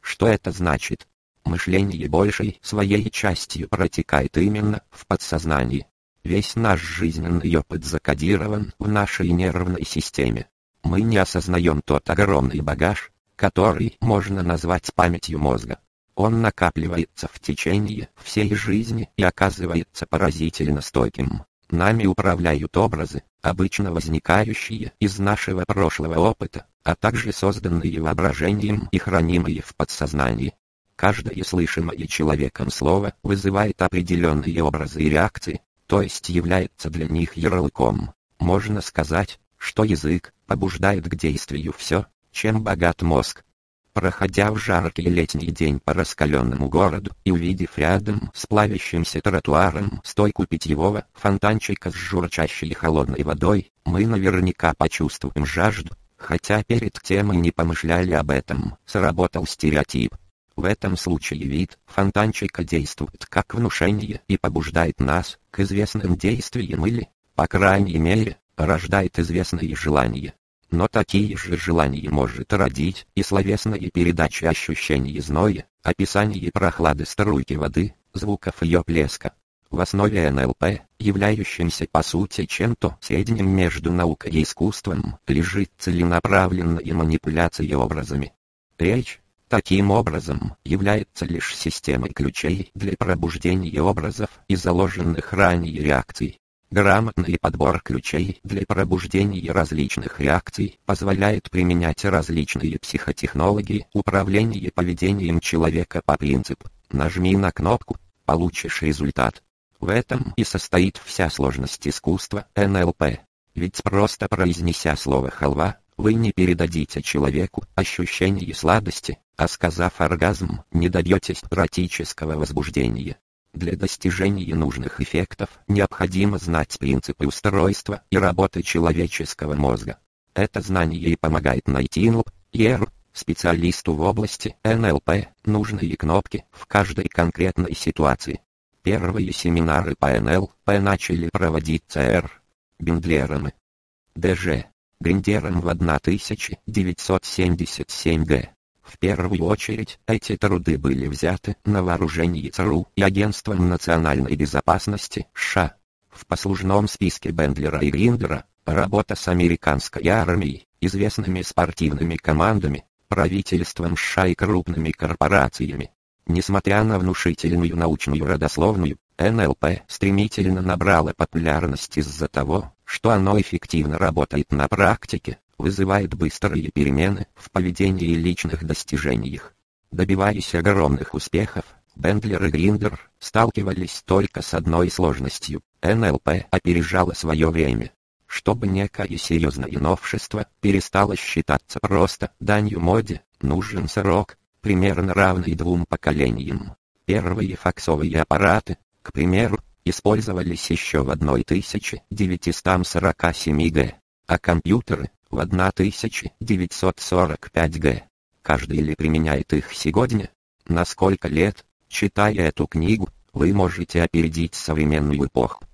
Что это значит? Мышление большей своей частью протекает именно в подсознании. Весь наш жизненный опыт закодирован в нашей нервной системе. Мы не осознаем тот огромный багаж, который можно назвать памятью мозга. Он накапливается в течение всей жизни и оказывается поразительно стойким. Нами управляют образы, обычно возникающие из нашего прошлого опыта, а также созданные воображением и хранимые в подсознании. Каждое слышимое человеком слово вызывает определенные образы и реакции, то есть является для них ярлыком. Можно сказать, что язык побуждает к действию все, чем богат мозг, Проходя в жаркий летний день по раскаленному городу и увидев рядом с плавящимся тротуаром стойку питьевого фонтанчика с журчащей холодной водой, мы наверняка почувствуем жажду, хотя перед тем и не помышляли об этом, сработал стереотип. В этом случае вид фонтанчика действует как внушение и побуждает нас к известным действиям или, по крайней мере, рождает известные желания. Но такие же желания может родить и словесная передача ощущений зноя, описание прохлады струйки воды, звуков ее плеска. В основе НЛП, являющимся по сути чем-то средним между наукой и искусством, лежит целенаправленная манипуляция образами. Речь, таким образом, является лишь системой ключей для пробуждения образов и заложенных ранее реакций. Грамотный подбор ключей для пробуждения различных реакций позволяет применять различные психотехнологии управления поведением человека по принципу «нажми на кнопку, получишь результат». В этом и состоит вся сложность искусства НЛП. Ведь просто произнеся слово «халва», вы не передадите человеку ощущение сладости, а сказав оргазм, не добьетесь практического возбуждения. Для достижения нужных эффектов необходимо знать принципы устройства и работы человеческого мозга. Это знание и помогает найти НЛП, специалисту в области НЛП, нужные кнопки в каждой конкретной ситуации. Первые семинары по НЛП начали проводить ЦР. Бендлером ДЖ. Гриндером в 1977 г. В первую очередь, эти труды были взяты на вооружение ЦРУ и Агентством национальной безопасности США. В послужном списке Бендлера и Гриндера работа с американской армией, известными спортивными командами, правительством США и крупными корпорациями. Несмотря на внушительную научную родословную, НЛП стремительно набрало популярность из-за того, что оно эффективно работает на практике, вызывает быстрые перемены в поведении и личных достижениях. Добиваясь огромных успехов, Бендлер и Гриндер сталкивались только с одной сложностью – НЛП опережало свое время. Чтобы некое серьезное новшество перестало считаться просто данью моде, нужен срок, примерно равный двум поколениям. Первые факсовые аппараты, к примеру, использовались еще в 1947 г, а компьютеры в 1945 г. Каждый ли применяет их сегодня? На сколько лет, читая эту книгу, вы можете опередить современную эпоху.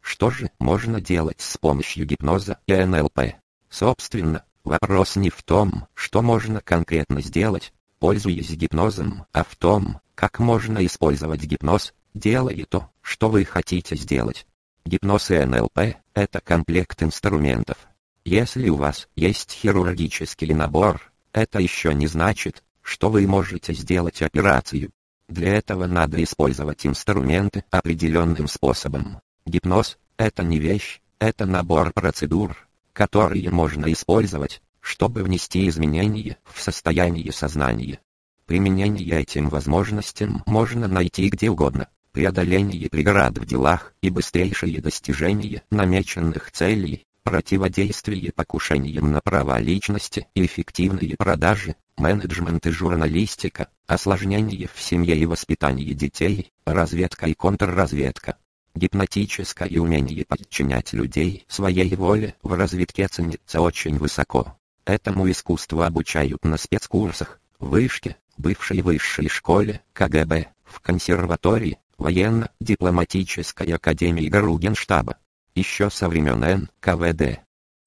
Что же можно делать с помощью гипноза и НЛП? Собственно, вопрос не в том, что можно конкретно сделать, пользуясь гипнозом, а в том, как можно использовать гипноз, делая то, что вы хотите сделать. Гипноз и НЛП – это комплект инструментов, если у вас есть хирургический набор, это еще не значит, что вы можете сделать операцию. Для этого надо использовать инструменты определенным способом. Гипноз – это не вещь, это набор процедур, которые можно использовать, чтобы внести изменения в состояние сознания. Применение этим возможностям можно найти где угодно. Преодоление преград в делах и быстрейшее достижение намеченных целей противодействие покушениям на права личности и эффективные продажи, менеджмент и журналистика, осложнения в семье и воспитании детей, разведка и контрразведка. Гипнотическое умение подчинять людей своей воле в разведке ценится очень высоко. Этому искусству обучают на спецкурсах, вышке, бывшей высшей школе, КГБ, в консерватории, военно-дипломатической академии Гаругенштаба, еще со времен НКВД.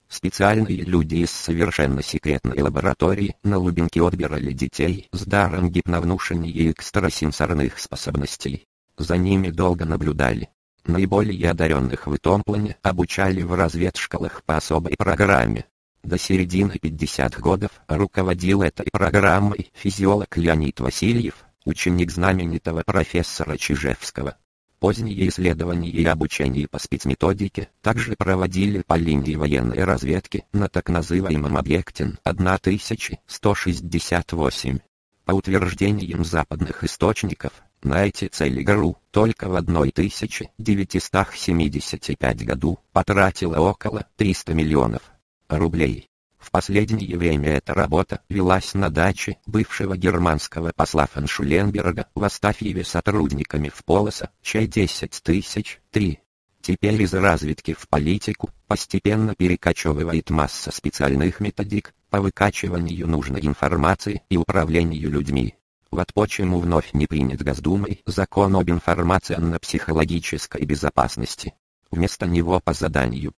Специальные люди из совершенно секретной лаборатории на Лубенке отбирали детей с даром гипновнушения и экстрасенсорных способностей. За ними долго наблюдали. Наиболее одаренных в этом плане обучали в разведшколах по особой программе. До середины 50-х годов руководил этой программой физиолог Леонид Васильев, ученик знаменитого профессора Чижевского. Поздние исследования и обучение по спецметодике также проводили по линии военной разведки на так называемом объекте 1168. По утверждениям западных источников, на эти цели ГРУ только в 1975 году потратила около 300 миллионов рублей. В последнее время эта работа велась на даче бывшего германского посла фон Шуленберга в Астафьеве сотрудниками в Полоса, чай 10 тысяч, 3. Теперь из разведки в политику постепенно перекочевывает масса специальных методик по выкачиванию нужной информации и управлению людьми. Вот почему вновь не принят Госдумой закон об информационно-психологической безопасности. Вместо него по заданию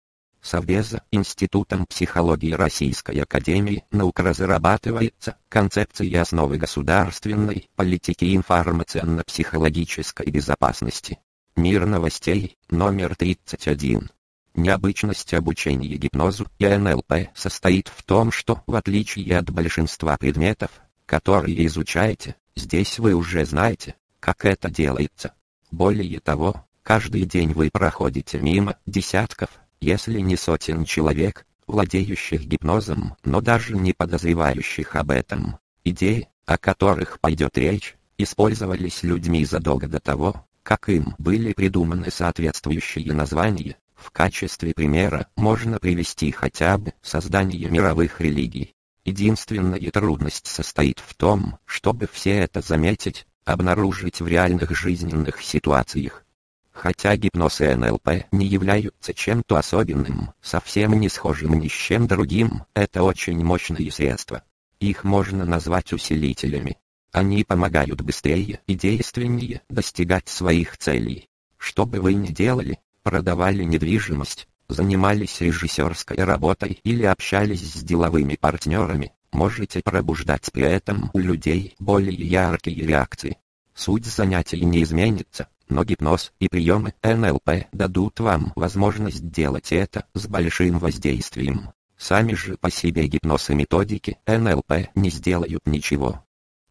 Совбеза Институтом психологии Российской Академии Наук разрабатывается концепция основы государственной политики информационно-психологической безопасности. Мир новостей, номер 31. Необычность обучения гипнозу и НЛП состоит в том, что, в отличие от большинства предметов, которые изучаете, здесь вы уже знаете, как это делается. Более того, каждый день вы проходите мимо десятков, если не сотен человек, владеющих гипнозом, но даже не подозревающих об этом. Идеи, о которых пойдет речь, использовались людьми задолго до того, как им были придуманы соответствующие названия. В качестве примера можно привести хотя бы создание мировых религий. Единственная трудность состоит в том, чтобы все это заметить, обнаружить в реальных жизненных ситуациях. Хотя гипноз и НЛП не являются чем-то особенным, совсем не схожим ни с чем другим, это очень мощные средства. Их можно назвать усилителями. Они помогают быстрее и действеннее достигать своих целей. Что бы вы ни делали, продавали недвижимость, занимались режиссерской работой или общались с деловыми партнерами, можете пробуждать при этом у людей более яркие реакции. Суть занятий не изменится, но гипноз и приемы НЛП дадут вам возможность делать это с большим воздействием. Сами же по себе гипноз и методики НЛП не сделают ничего.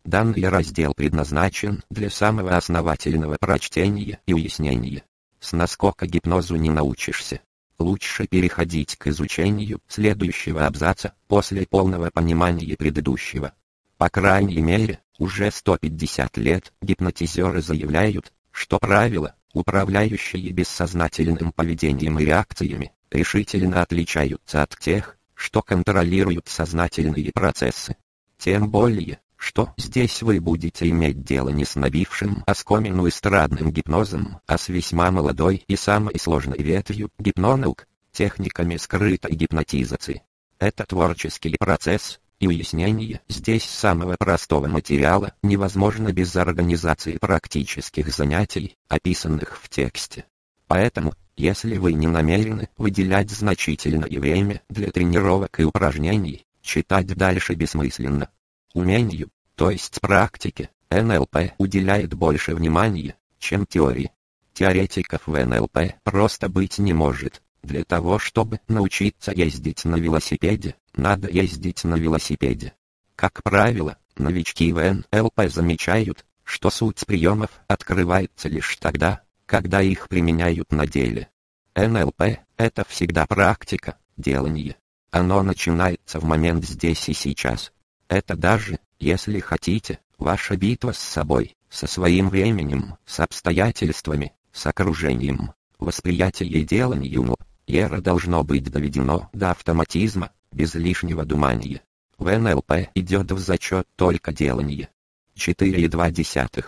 Данный раздел предназначен для самого основательного прочтения и уяснения. С наскока гипнозу не научишься. Лучше переходить к изучению следующего абзаца после полного понимания предыдущего. По крайней мере, уже 150 лет гипнотизеры заявляют, что правила, управляющие бессознательным поведением и реакциями, решительно отличаются от тех, что контролируют сознательные процессы. Тем более, что здесь вы будете иметь дело не с набившим оскомину эстрадным гипнозом, а с весьма молодой и самой сложной ветвью гипнонаук, техниками скрытой гипнотизации. Это творческий процесс, и уяснение здесь самого простого материала невозможно без организации практических занятий, описанных в тексте. Поэтому, если вы не намерены выделять значительное время для тренировок и упражнений, читать дальше бессмысленно. Умению, то есть практике, НЛП уделяет больше внимания, чем теории. Теоретиков в НЛП просто быть не может. Для того, чтобы научиться ездить на велосипеде, надо ездить на велосипеде. Как правило, новички в НЛП замечают, что суть приемов открывается лишь тогда, когда их применяют на деле. НЛП – это всегда практика, делание. Оно начинается в момент здесь и сейчас. Это даже, если хотите, ваша битва с собой, со своим временем, с обстоятельствами, с окружением. Восприятие деланию Ера должно быть доведено до автоматизма, без лишнего думания. В НЛП идет в зачет только делание. 4,2.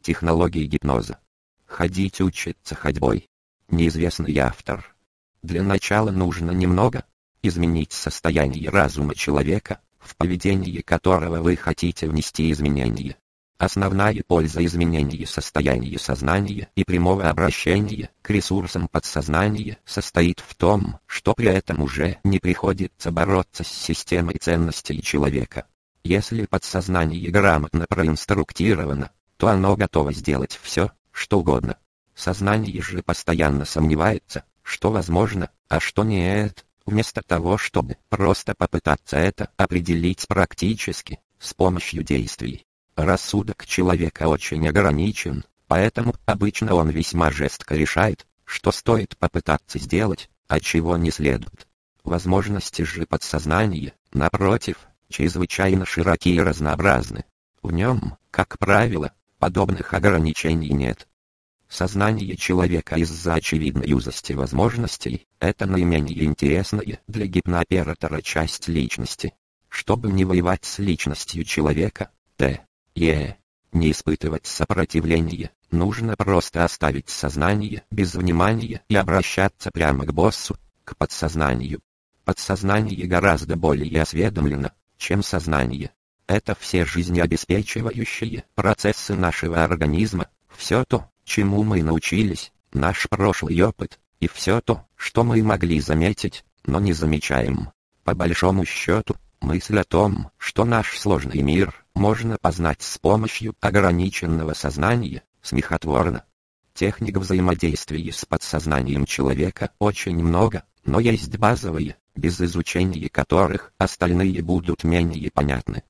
Технологии гипноза. Ходить учиться ходьбой. Неизвестный автор. Для начала нужно немного изменить состояние разума человека, в поведении которого вы хотите внести изменения. Основная польза изменения состояния сознания и прямого обращения к ресурсам подсознания состоит в том, что при этом уже не приходится бороться с системой ценностей человека. Если подсознание грамотно проинструктировано, то оно готово сделать все, что угодно. Сознание же постоянно сомневается, что возможно, а что нет, вместо того, чтобы просто попытаться это определить практически, с помощью действий. Рассудок человека очень ограничен, поэтому обычно он весьма жестко решает, что стоит попытаться сделать, а чего не следует. Возможности же подсознания, напротив, чрезвычайно широки и разнообразны. В нем, как правило, подобных ограничений нет. Сознание человека из-за очевидной узости возможностей – это наименее интересная для гипнооператора часть личности. Чтобы не воевать с личностью человека, Т. Е. Не испытывать сопротивления, нужно просто оставить сознание без внимания и обращаться прямо к боссу, к подсознанию. Подсознание гораздо более осведомлено, чем сознание. Это все жизнеобеспечивающие процессы нашего организма, все то, чему мы научились, наш прошлый опыт, и все то, что мы могли заметить, но не замечаем. По большому счету, мысль о том, что наш сложный мир можно познать с помощью ограниченного сознания, смехотворна. Техник взаимодействия с подсознанием человека очень много, но есть базовые, без изучения которых остальные будут менее понятны.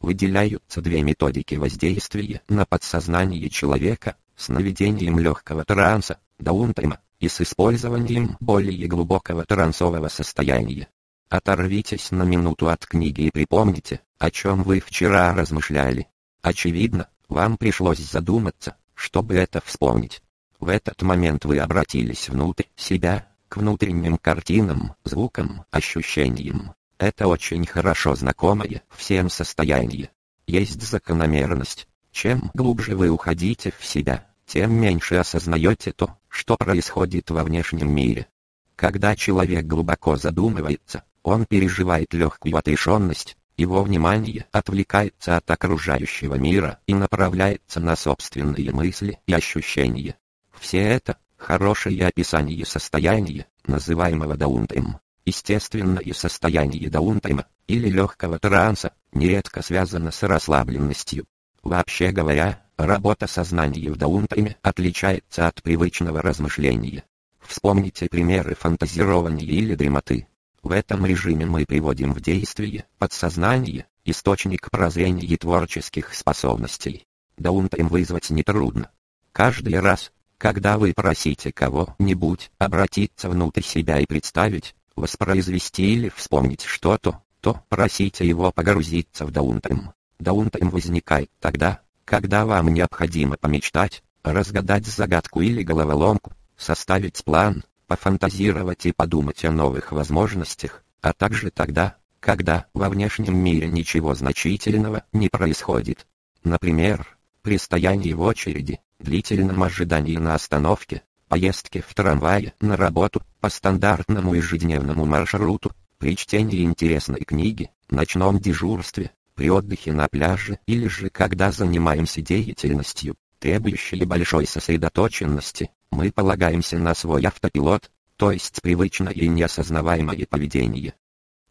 Выделяются две методики воздействия на подсознание человека, с наведением легкого транса, даунтайма, и с использованием более глубокого трансового состояния. Оторвитесь на минуту от книги и припомните, о чем вы вчера размышляли. Очевидно, вам пришлось задуматься, чтобы это вспомнить. В этот момент вы обратились внутрь себя, к внутренним картинам, звукам, ощущениям. Это очень хорошо знакомое всем состояние. Есть закономерность. Чем глубже вы уходите в себя, тем меньше осознаете то, что происходит во внешнем мире. Когда человек глубоко задумывается, он переживает легкую отрешенность, его внимание отвлекается от окружающего мира и направляется на собственные мысли и ощущения. Все это – хорошее описание состояния, называемого даунтайм. Естественное состояние даунтайма, или легкого транса, нередко связано с расслабленностью. Вообще говоря, работа сознания в даунтайме отличается от привычного размышления. Вспомните примеры фантазирования или дремоты. В этом режиме мы приводим в действие подсознание, источник прозрения творческих способностей. Даунтайм вызвать нетрудно. Каждый раз, когда вы просите кого-нибудь обратиться внутрь себя и представить, воспроизвести или вспомнить что-то, то просите его погрузиться в даунтайм. Даунтайм возникает тогда, когда вам необходимо помечтать, разгадать загадку или головоломку, составить план, пофантазировать и подумать о новых возможностях, а также тогда, когда во внешнем мире ничего значительного не происходит. Например, при стоянии в очереди, длительном ожидании на остановке, поездке в трамвае на работу, по стандартному ежедневному маршруту, при чтении интересной книги, ночном дежурстве, при отдыхе на пляже или же когда занимаемся деятельностью, требующей большой сосредоточенности, мы полагаемся на свой автопилот, то есть привычное и неосознаваемое поведение.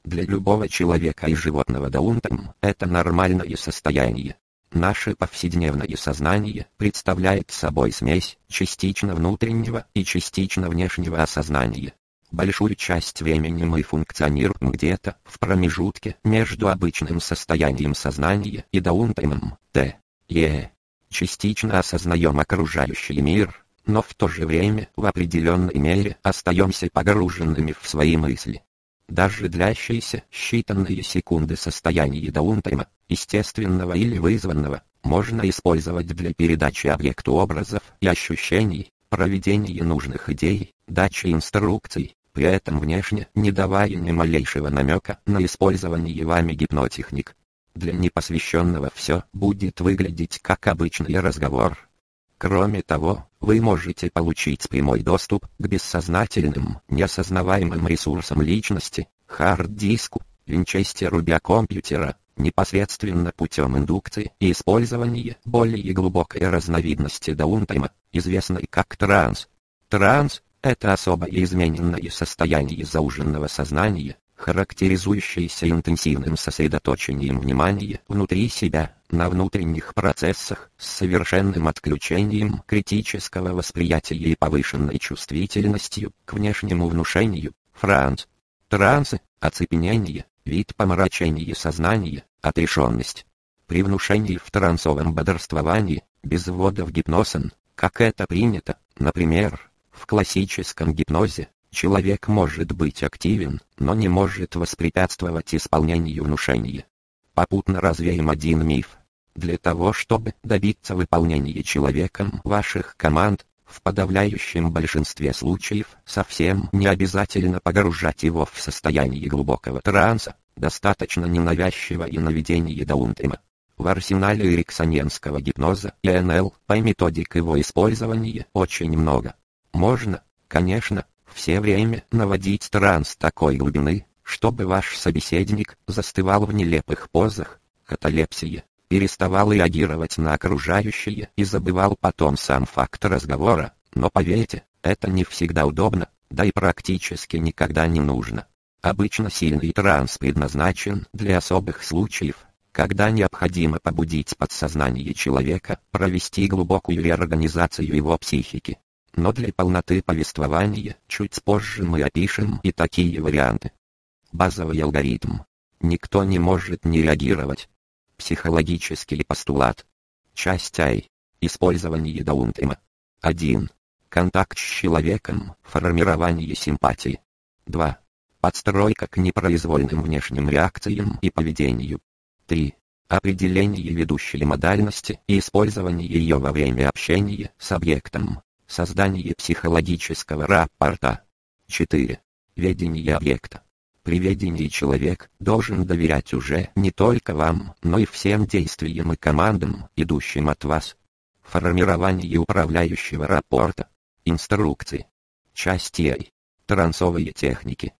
Для любого человека и животного даунтайм – это нормальное состояние. Наше повседневное сознание представляет собой смесь частично внутреннего и частично внешнего осознания. Большую часть времени мы функционируем где-то в промежутке между обычным состоянием сознания и даунтаймом, Т. Е. Частично осознаем окружающий мир, но в то же время в определенной мере остаемся погруженными в свои мысли. Даже длящиеся считанные секунды состояния даунтайма, естественного или вызванного, можно использовать для передачи объекту образов и ощущений, проведения нужных идей, дачи инструкций, при этом внешне не давая ни малейшего намека на использование вами гипнотехник. Для непосвященного все будет выглядеть как обычный разговор. Кроме того, вы можете получить прямой доступ к бессознательным, неосознаваемым ресурсам личности, хард-диску, винчестеру биокомпьютера, непосредственно путем индукции и использования более глубокой разновидности даунтайма, известной как транс. Транс это особое измененное состояние зауженного сознания, характеризующееся интенсивным сосредоточением внимания внутри себя, на внутренних процессах, с совершенным отключением критического восприятия и повышенной чувствительностью к внешнему внушению. Франц. Трансы, оцепенение, вид помрачения сознания, отрешенность. При внушении в трансовом бодрствовании, без ввода в гипнозен, как это принято, например, в классическом гипнозе человек может быть активен, но не может воспрепятствовать исполнению внушения. Попутно развеем один миф. Для того, чтобы добиться выполнения человеком ваших команд, в подавляющем большинстве случаев совсем не обязательно погружать его в состояние глубокого транса, достаточно ненавязчивого и наведения даунтема. В арсенале эриксоненского гипноза и НЛ по методик его использования очень много. Можно, конечно, все время наводить транс такой глубины, чтобы ваш собеседник застывал в нелепых позах, каталепсия, переставал реагировать на окружающее и забывал потом сам факт разговора, но поверьте, это не всегда удобно, да и практически никогда не нужно. Обычно сильный транс предназначен для особых случаев, когда необходимо побудить подсознание человека провести глубокую реорганизацию его психики. Но для полноты повествования чуть позже мы опишем и такие варианты. Базовый алгоритм. Никто не может не реагировать. Психологический постулат. Часть А. Использование даунтема. 1. Контакт с человеком, формирование симпатии. 2. Подстройка к непроизвольным внешним реакциям и поведению. 3. Определение ведущей модальности и использование ее во время общения с объектом. Создание психологического рапорта. 4. Ведение объекта. При ведении человек должен доверять уже не только вам, но и всем действиям и командам, идущим от вас. Формирование управляющего рапорта. Инструкции. Часть Е. Трансовые техники.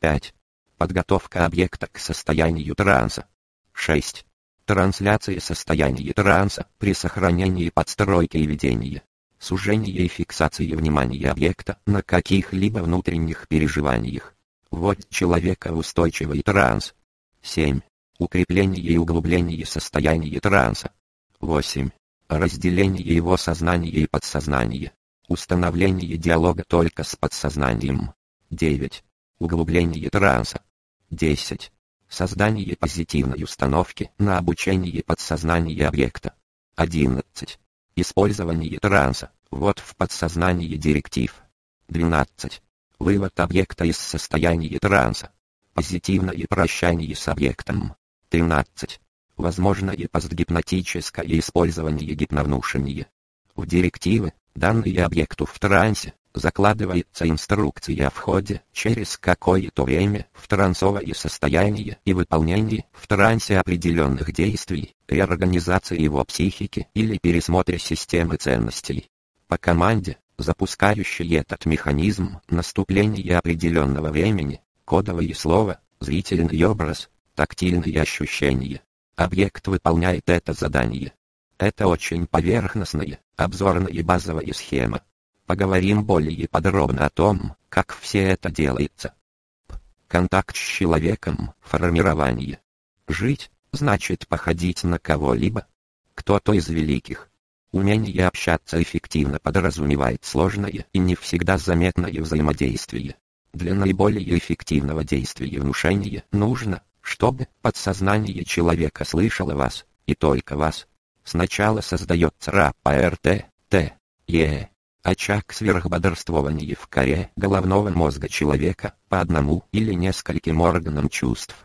5. Подготовка объекта к состоянию транса. 6. Трансляция состояния транса при сохранении подстройки и ведения. Сужение и фиксация внимания объекта на каких-либо внутренних переживаниях. Вот человека устойчивый транс. 7. Укрепление и углубление состояния транса. 8. Разделение его сознания и подсознания. Установление диалога только с подсознанием. 9. Углубление транса. 10. Создание позитивной установки на обучение подсознания объекта. 11. Использование транса. Вот в подсознании директив. 12. Вывод объекта из состояния транса. Позитивное прощание с объектом. 13. Возможное постгипнотическое использование гипновнушения. В директивы, данные объекту в трансе, закладывается инструкция о входе через какое-то время в трансовое состояние и выполнении в трансе определенных действий, реорганизации его психики или пересмотре системы ценностей. По команде, запускающей этот механизм наступления определенного времени, кодовое слово, зрительный образ, тактильные ощущения. Объект выполняет это задание. Это очень поверхностная, обзорная базовая схема. Поговорим более подробно о том, как все это делается. Контакт с человеком, формирование. Жить, значит походить на кого-либо. Кто-то из великих. Умение общаться эффективно подразумевает сложное и не всегда заметное взаимодействие. Для наиболее эффективного действия внушения нужно, чтобы подсознание человека слышало вас, и только вас. Сначала создается РАП-РТ, Т, Е, очаг сверхбодрствования в коре головного мозга человека по одному или нескольким органам чувств.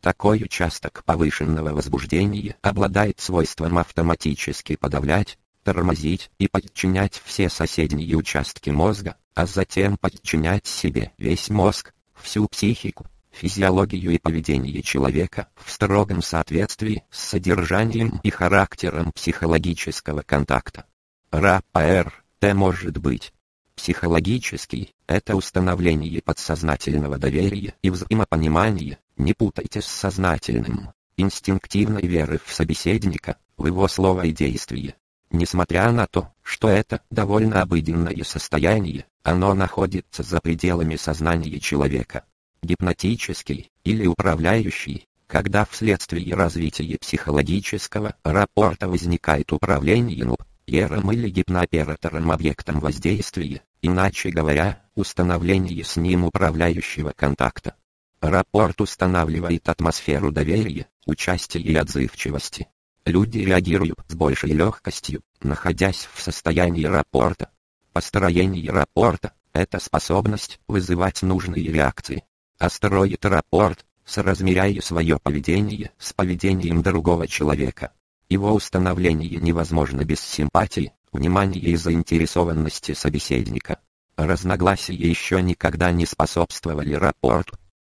Такой участок повышенного возбуждения обладает свойством автоматически подавлять, тормозить и подчинять все соседние участки мозга, а затем подчинять себе весь мозг, всю психику, физиологию и поведение человека в строгом соответствии с содержанием и характером психологического контакта. РАПР, Т может быть. Психологический – это установление подсознательного доверия и взаимопонимания, не путайте с сознательным, инстинктивной веры в собеседника, в его слово и действие. Несмотря на то, что это довольно обыденное состояние, оно находится за пределами сознания человека. Гипнотический или управляющий, когда вследствие развития психологического рапорта возникает управление НУП, ером или гипнооператором объектом воздействия, иначе говоря, установление с ним управляющего контакта. Рапорт устанавливает атмосферу доверия, участия и отзывчивости. Люди реагируют с большей легкостью, находясь в состоянии рапорта. Построение рапорта – это способность вызывать нужные реакции. А строит рапорт, соразмеряя свое поведение с поведением другого человека. Его установление невозможно без симпатии, внимания и заинтересованности собеседника. Разногласия еще никогда не способствовали рапорту.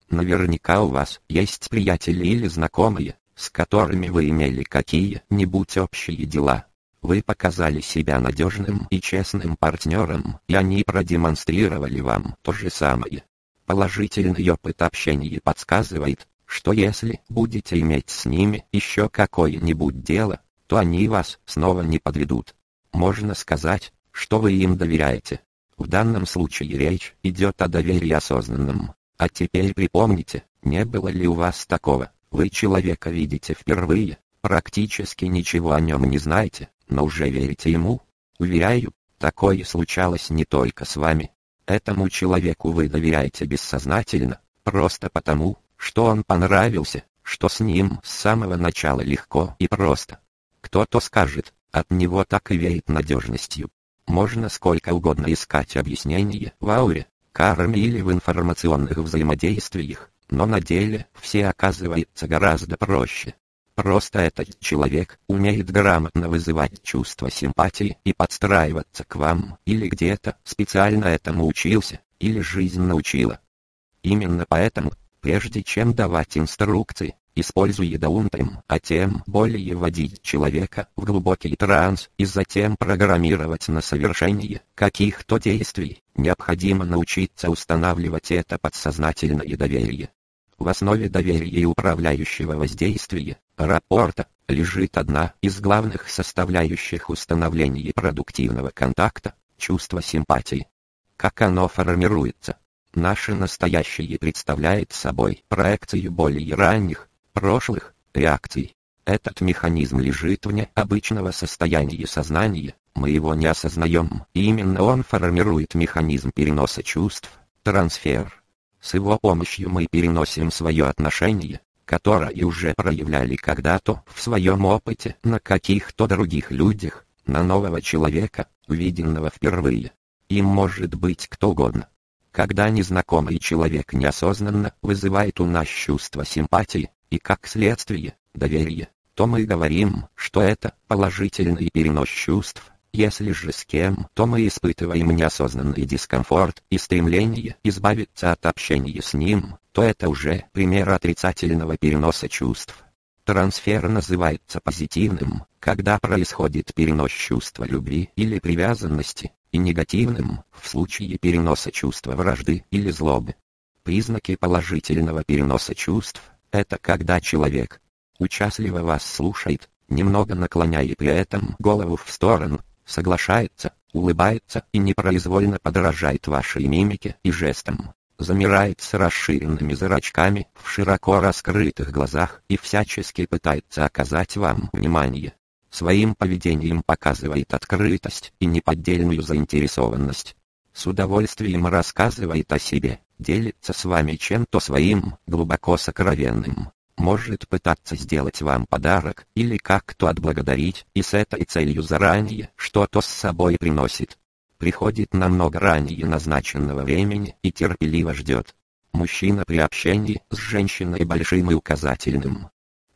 Наверняка у вас есть приятели или знакомые, с которыми вы имели какие-нибудь общие дела. Вы показали себя надежным и честным партнером, и они продемонстрировали вам то же самое. Положительный опыт общения подсказывает, что если будете иметь с ними еще какое-нибудь дело, то они вас снова не подведут. Можно сказать, что вы им доверяете. В данном случае речь идет о доверии осознанном. А теперь припомните, не было ли у вас такого? Вы человека видите впервые, практически ничего о нем не знаете, но уже верите ему? Уверяю, такое случалось не только с вами. Этому человеку вы доверяете бессознательно, просто потому, что он понравился, что с ним с самого начала легко и просто. Кто-то скажет, от него так и веет надежностью. Можно сколько угодно искать объяснения в ауре, карме или в информационных взаимодействиях, но на деле все оказывается гораздо проще. Просто этот человек умеет грамотно вызывать чувство симпатии и подстраиваться к вам, или где-то специально этому учился, или жизнь научила. Именно поэтому, прежде чем давать инструкции, используя даунтайм, а тем более вводить человека в глубокий транс и затем программировать на совершение каких-то действий, необходимо научиться устанавливать это подсознательное доверие. В основе доверия и управляющего воздействия, рапорта, лежит одна из главных составляющих установления продуктивного контакта – чувство симпатии. Как оно формируется? Наше настоящее представляет собой проекцию более ранних, прошлых, реакций. Этот механизм лежит вне обычного состояния сознания, мы его не осознаем, и именно он формирует механизм переноса чувств, трансфер, с его помощью мы переносим свое отношение, которое уже проявляли когда-то в своем опыте на каких-то других людях, на нового человека, увиденного впервые. Им может быть кто угодно. Когда незнакомый человек неосознанно вызывает у нас чувство симпатии, и как следствие, доверие, то мы говорим, что это положительный перенос чувств, если же с кем, то мы испытываем неосознанный дискомфорт и стремление избавиться от общения с ним, то это уже пример отрицательного переноса чувств. Трансфер называется позитивным, когда происходит перенос чувства любви или привязанности, и негативным, в случае переноса чувства вражды или злобы. Признаки положительного переноса чувств – это когда человек участливо вас слушает, немного наклоняя при этом голову в сторону, соглашается, улыбается и непроизвольно подражает вашей мимике и жестам, замирает с расширенными зрачками в широко раскрытых глазах и всячески пытается оказать вам внимание. Своим поведением показывает открытость и неподдельную заинтересованность. С удовольствием рассказывает о себе, делится с вами чем-то своим, глубоко сокровенным может пытаться сделать вам подарок или как-то отблагодарить, и с этой целью заранее что-то с собой приносит. Приходит намного ранее назначенного времени и терпеливо ждет. Мужчина при общении с женщиной большим и указательным.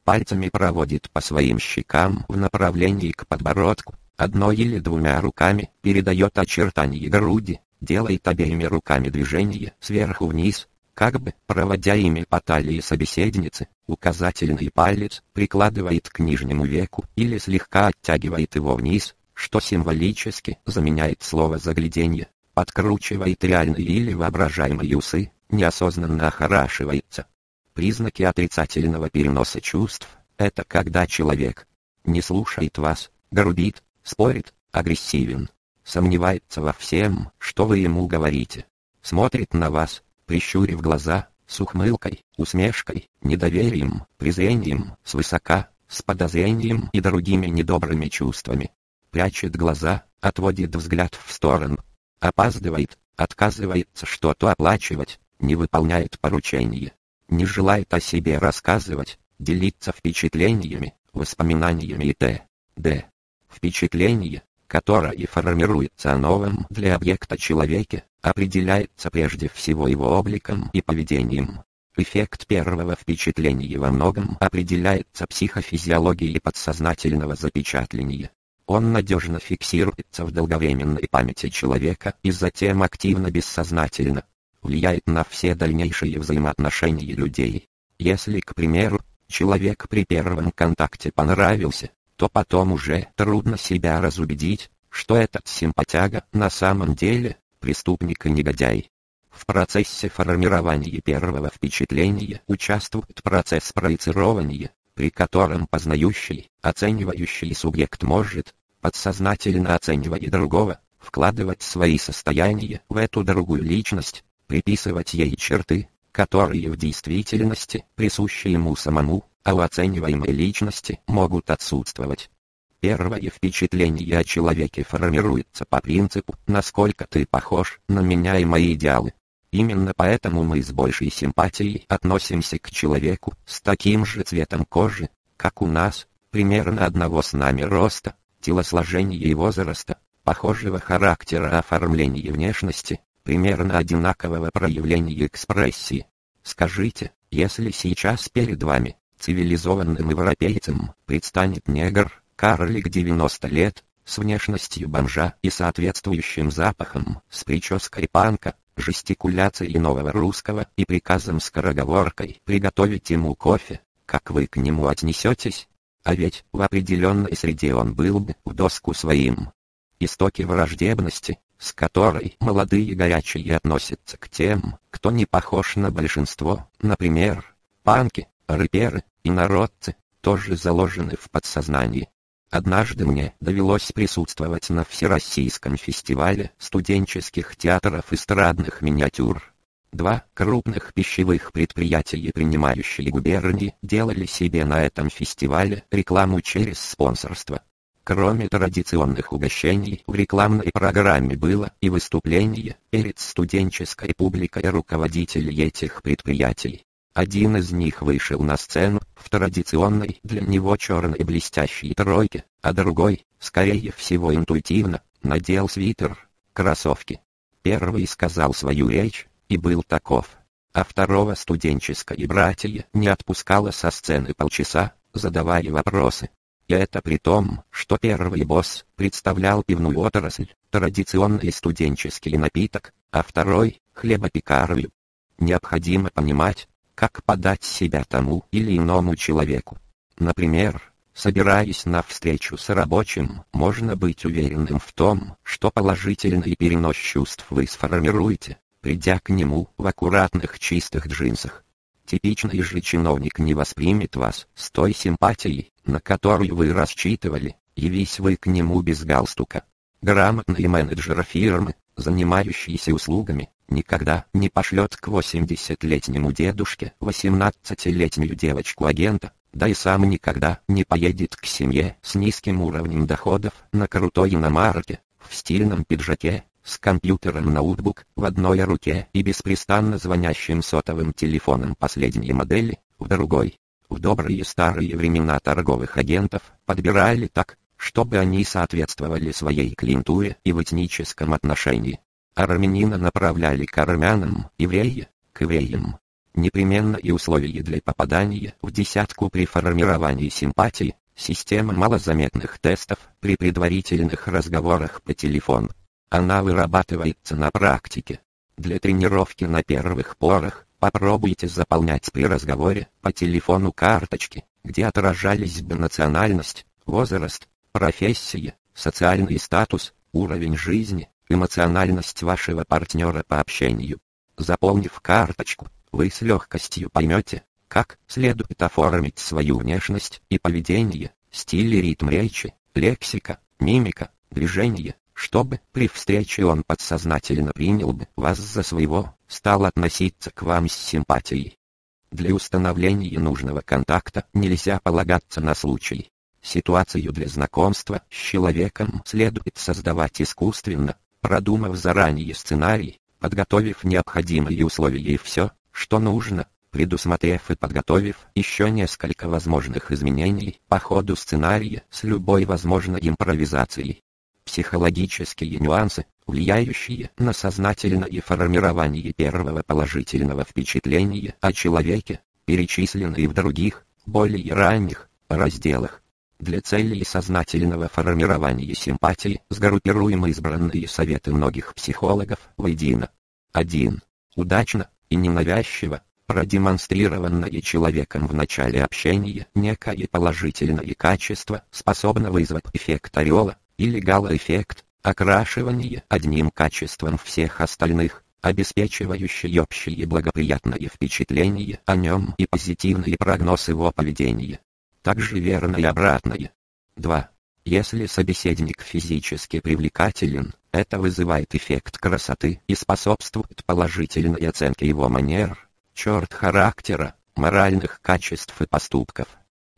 Пальцами проводит по своим щекам в направлении к подбородку, одной или двумя руками передает очертания груди, делает обеими руками движение сверху вниз, как бы проводя ими по талии собеседницы, указательный палец прикладывает к нижнему веку или слегка оттягивает его вниз, что символически заменяет слово «загляденье», подкручивает реальные или воображаемые усы, неосознанно охорашивается. Признаки отрицательного переноса чувств – это когда человек не слушает вас, грубит, спорит, агрессивен, сомневается во всем, что вы ему говорите, смотрит на вас, прищурив глаза, с ухмылкой, усмешкой, недоверием, презрением, свысока, с подозрением и другими недобрыми чувствами. Прячет глаза, отводит взгляд в сторону, опаздывает, отказывается что-то оплачивать, не выполняет поручения, не желает о себе рассказывать, делиться впечатлениями, воспоминаниями и т.д. Впечатление, которое формируется новым для объекта человеке, определяется прежде всего его обликом и поведением. Эффект первого впечатления во многом определяется психофизиологией подсознательного запечатления. Он надежно фиксируется в долговременной памяти человека и затем активно бессознательно влияет на все дальнейшие взаимоотношения людей. Если, к примеру, человек при первом контакте понравился, то потом уже трудно себя разубедить, что этот симпатяга на самом деле преступник и негодяй. В процессе формирования первого впечатления участвует процесс проецирования, при котором познающий, оценивающий субъект может, подсознательно оценивая другого, вкладывать свои состояния в эту другую личность, приписывать ей черты, которые в действительности присущи ему самому, а у оцениваемой личности могут отсутствовать. Первое впечатление о человеке формируется по принципу, насколько ты похож на меня и мои идеалы. Именно поэтому мы с большей симпатией относимся к человеку с таким же цветом кожи, как у нас, примерно одного с нами роста, телосложения и возраста, похожего характера оформления внешности, примерно одинакового проявления экспрессии. Скажите, если сейчас перед вами, цивилизованным европейцем, предстанет негр, карлик 90 лет, с внешностью бомжа и соответствующим запахом, с прической панка, жестикуляцией нового русского и приказом скороговоркой приготовить ему кофе, как вы к нему отнесетесь? А ведь в определенной среде он был бы в доску своим. Истоки враждебности, с которой молодые горячие относятся к тем, кто не похож на большинство, например, панки, рэперы и народцы, тоже заложены в подсознании. Однажды мне довелось присутствовать на Всероссийском фестивале студенческих театров эстрадных миниатюр. Два крупных пищевых предприятия, принимающие губернии, делали себе на этом фестивале рекламу через спонсорство. Кроме традиционных угощений, в рекламной программе было и выступление перед студенческой публикой руководителей этих предприятий. Один из них вышел на сцену в традиционной для него черной блестящей тройке, а другой, скорее всего интуитивно, надел свитер, кроссовки. Первый сказал свою речь, и был таков. А второго студенческое братья не отпускало со сцены полчаса, задавая вопросы. И это при том, что первый босс представлял пивную отрасль, традиционный студенческий напиток, а второй – хлебопекарню. Необходимо понимать, как подать себя тому или иному человеку. Например, собираясь на встречу с рабочим, можно быть уверенным в том, что положительный перенос чувств вы сформируете, придя к нему в аккуратных чистых джинсах. Типичный же чиновник не воспримет вас с той симпатией, на которую вы рассчитывали, явись вы к нему без галстука. Грамотный менеджер фирмы, занимающийся услугами, никогда не пошлет к 80-летнему дедушке 18-летнюю девочку-агента, да и сам никогда не поедет к семье с низким уровнем доходов на крутой иномарке, в стильном пиджаке, с компьютером ноутбук в одной руке и беспрестанно звонящим сотовым телефоном последней модели, в другой. В добрые старые времена торговых агентов подбирали так, чтобы они соответствовали своей клиентуре и в этническом отношении. Армянина направляли к армянам, еврея – к евреям. Непременно и условия для попадания в десятку при формировании симпатии, система малозаметных тестов при предварительных разговорах по телефону. Она вырабатывается на практике. Для тренировки на первых порах попробуйте заполнять при разговоре по телефону карточки, где отражались бы национальность, возраст, профессия, социальный статус, уровень жизни, эмоциональность вашего партнера по общению. Заполнив карточку, вы с легкостью поймете, как следует оформить свою внешность и поведение, стиль и ритм речи, лексика, мимика, движение, чтобы при встрече он подсознательно принял бы вас за своего, стал относиться к вам с симпатией. Для установления нужного контакта нельзя полагаться на случай. Ситуацию для знакомства с человеком следует создавать искусственно, продумав заранее сценарий, подготовив необходимые условия и все, что нужно, предусмотрев и подготовив еще несколько возможных изменений по ходу сценария с любой возможной импровизацией. Психологические нюансы, влияющие на сознательное формирование первого положительного впечатления о человеке, перечислены в других, более ранних, разделах. Для целей сознательного формирования симпатии сгруппируем избранные советы многих психологов воедино. 1. Удачно и ненавязчиво продемонстрированное человеком в начале общения некое положительное качество способно вызвать эффект ореола или гало-эффект, окрашивание одним качеством всех остальных, обеспечивающий общее благоприятное впечатление о нем и позитивный прогноз его поведения также верно и обратное. 2. Если собеседник физически привлекателен, Это вызывает эффект красоты и способствует положительной оценке его манер, черт характера, моральных качеств и поступков.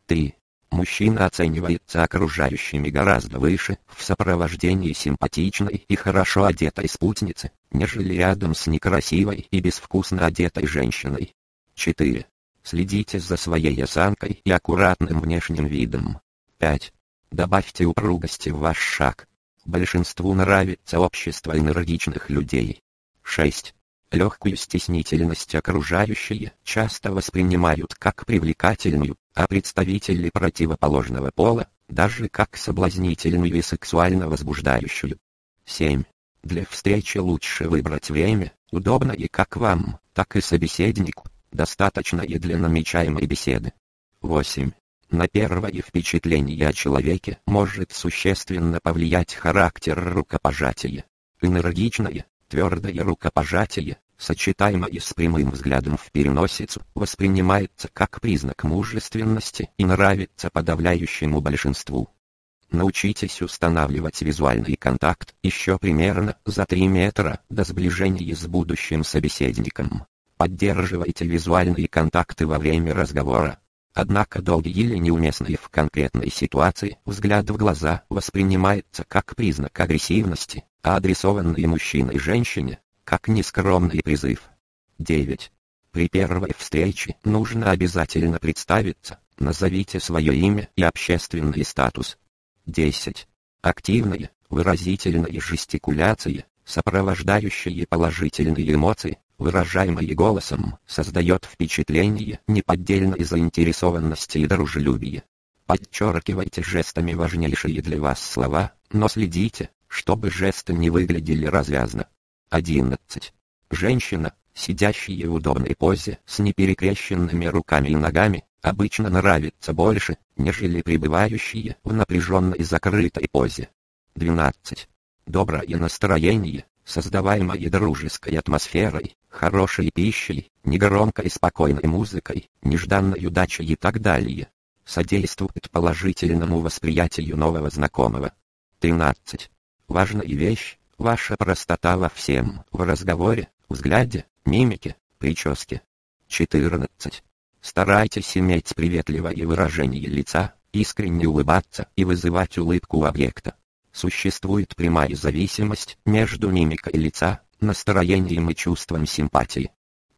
3. Мужчина оценивается окружающими гораздо выше в сопровождении симпатичной и хорошо одетой спутницы, нежели рядом с некрасивой и безвкусно одетой женщиной. 4. Следите за своей осанкой и аккуратным внешним видом. 5. Добавьте упругости в ваш шаг. Большинству нравится общество энергичных людей. 6. Легкую стеснительность окружающие часто воспринимают как привлекательную, а представители противоположного пола, даже как соблазнительную и сексуально возбуждающую. 7. Для встречи лучше выбрать время, удобное как вам, так и собеседнику, достаточное для намечаемой беседы. 8. На первое впечатление о человеке может существенно повлиять характер рукопожатия. Энергичное, твердое рукопожатие, сочетаемое с прямым взглядом в переносицу, воспринимается как признак мужественности и нравится подавляющему большинству. Научитесь устанавливать визуальный контакт еще примерно за 3 метра до сближения с будущим собеседником. Поддерживайте визуальные контакты во время разговора, Однако долгий или неуместный в конкретной ситуации взгляд в глаза воспринимается как признак агрессивности, адресованный мужчиной женщине – как нескромный призыв. 9. При первой встрече нужно обязательно представиться, назовите свое имя и общественный статус. 10. Активная, выразительная жестикуляция, сопровождающие положительные эмоции, выражаемое голосом, создает впечатление неподдельной заинтересованности и дружелюбия. Подчеркивайте жестами важнейшие для вас слова, но следите, чтобы жесты не выглядели развязно. 11. Женщина, сидящая в удобной позе с неперекрещенными руками и ногами, обычно нравится больше, нежели пребывающие в напряженной закрытой позе. 12. Доброе настроение, создаваемое дружеской атмосферой, хорошей пищей, негромкой спокойной музыкой, нежданной удачей и так далее, содействует положительному восприятию нового знакомого. 13. Важная вещь – ваша простота во всем, в разговоре, взгляде, мимике, прическе. 14. Старайтесь иметь приветливое выражение лица, искренне улыбаться и вызывать улыбку объекта. Существует прямая зависимость между мимикой лица, настроением и чувством симпатии.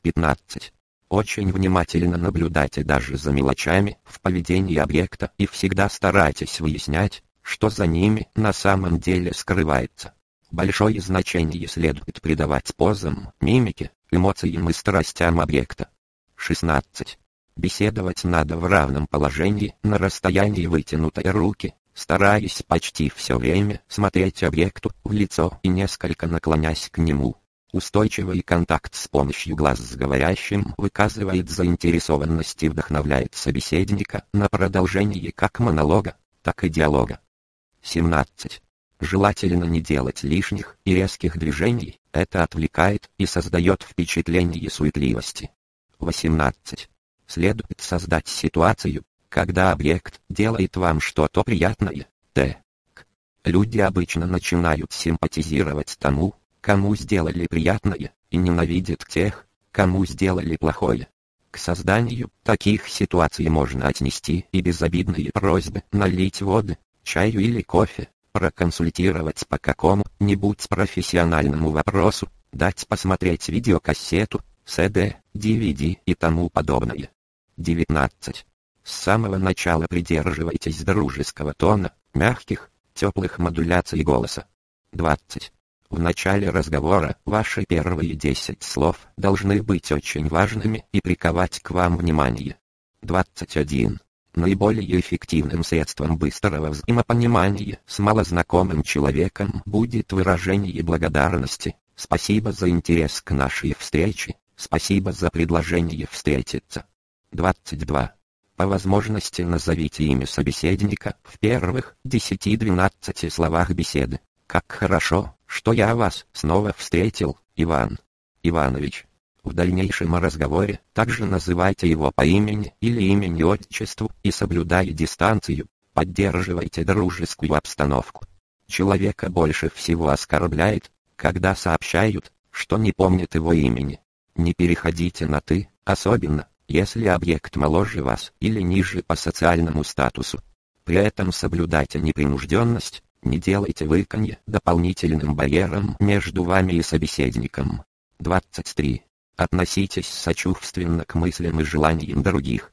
15. Очень внимательно наблюдайте даже за мелочами в поведении объекта и всегда старайтесь выяснять, что за ними на самом деле скрывается. Большое значение следует придавать позам, мимике, эмоциям и страстям объекта. 16. Беседовать надо в равном положении на расстоянии вытянутой руки, стараясь почти все время смотреть объекту в лицо и несколько наклонясь к нему. Устойчивый контакт с помощью глаз с говорящим выказывает заинтересованность и вдохновляет собеседника на продолжение как монолога, так и диалога. 17. Желательно не делать лишних и резких движений, это отвлекает и создает впечатление суетливости. 18. Следует создать ситуацию, когда объект делает вам что-то приятное. Т. Люди обычно начинают симпатизировать тому, кому сделали приятное, и ненавидят тех, кому сделали плохое. К созданию таких ситуаций можно отнести и безобидные просьбы налить воды, чаю или кофе, проконсультировать по какому-нибудь профессиональному вопросу, дать посмотреть видеокассету, CD, DVD и тому подобное. 19. С самого начала придерживайтесь дружеского тона, мягких, теплых модуляций голоса. 20. В начале разговора ваши первые 10 слов должны быть очень важными и приковать к вам внимание. 21. Наиболее эффективным средством быстрого взаимопонимания с малознакомым человеком будет выражение благодарности. Спасибо за интерес к нашей встрече. Спасибо за предложение встретиться. 22. По возможности назовите имя собеседника в первых 10-12 словах беседы. Как хорошо, что я вас снова встретил, Иван Иванович. В дальнейшем разговоре также называйте его по имени или имени-отчеству и соблюдая дистанцию, поддерживайте дружескую обстановку. Человека больше всего оскорбляет, когда сообщают, что не помнят его имени. Не переходите на «ты», особенно, если объект моложе вас или ниже по социальному статусу. При этом соблюдайте непринужденность, не делайте выканье дополнительным барьером между вами и собеседником. 23. Относитесь сочувственно к мыслям и желаниям других.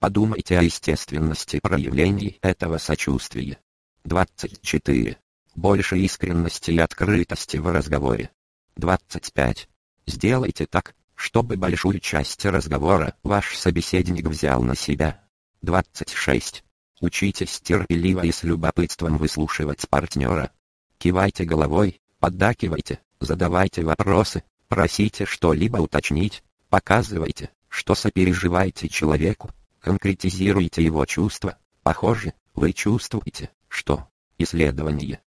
Подумайте о естественности проявлений этого сочувствия. 24. Больше искренности и открытости в разговоре. 25. Сделайте так, чтобы большую часть разговора ваш собеседник взял на себя. 26. Учитесь терпеливо и с любопытством выслушивать партнера. Кивайте головой, поддакивайте, задавайте вопросы, просите что-либо уточнить, показывайте, что сопереживаете человеку, конкретизируйте его чувства. Похоже, вы чувствуете, что исследования,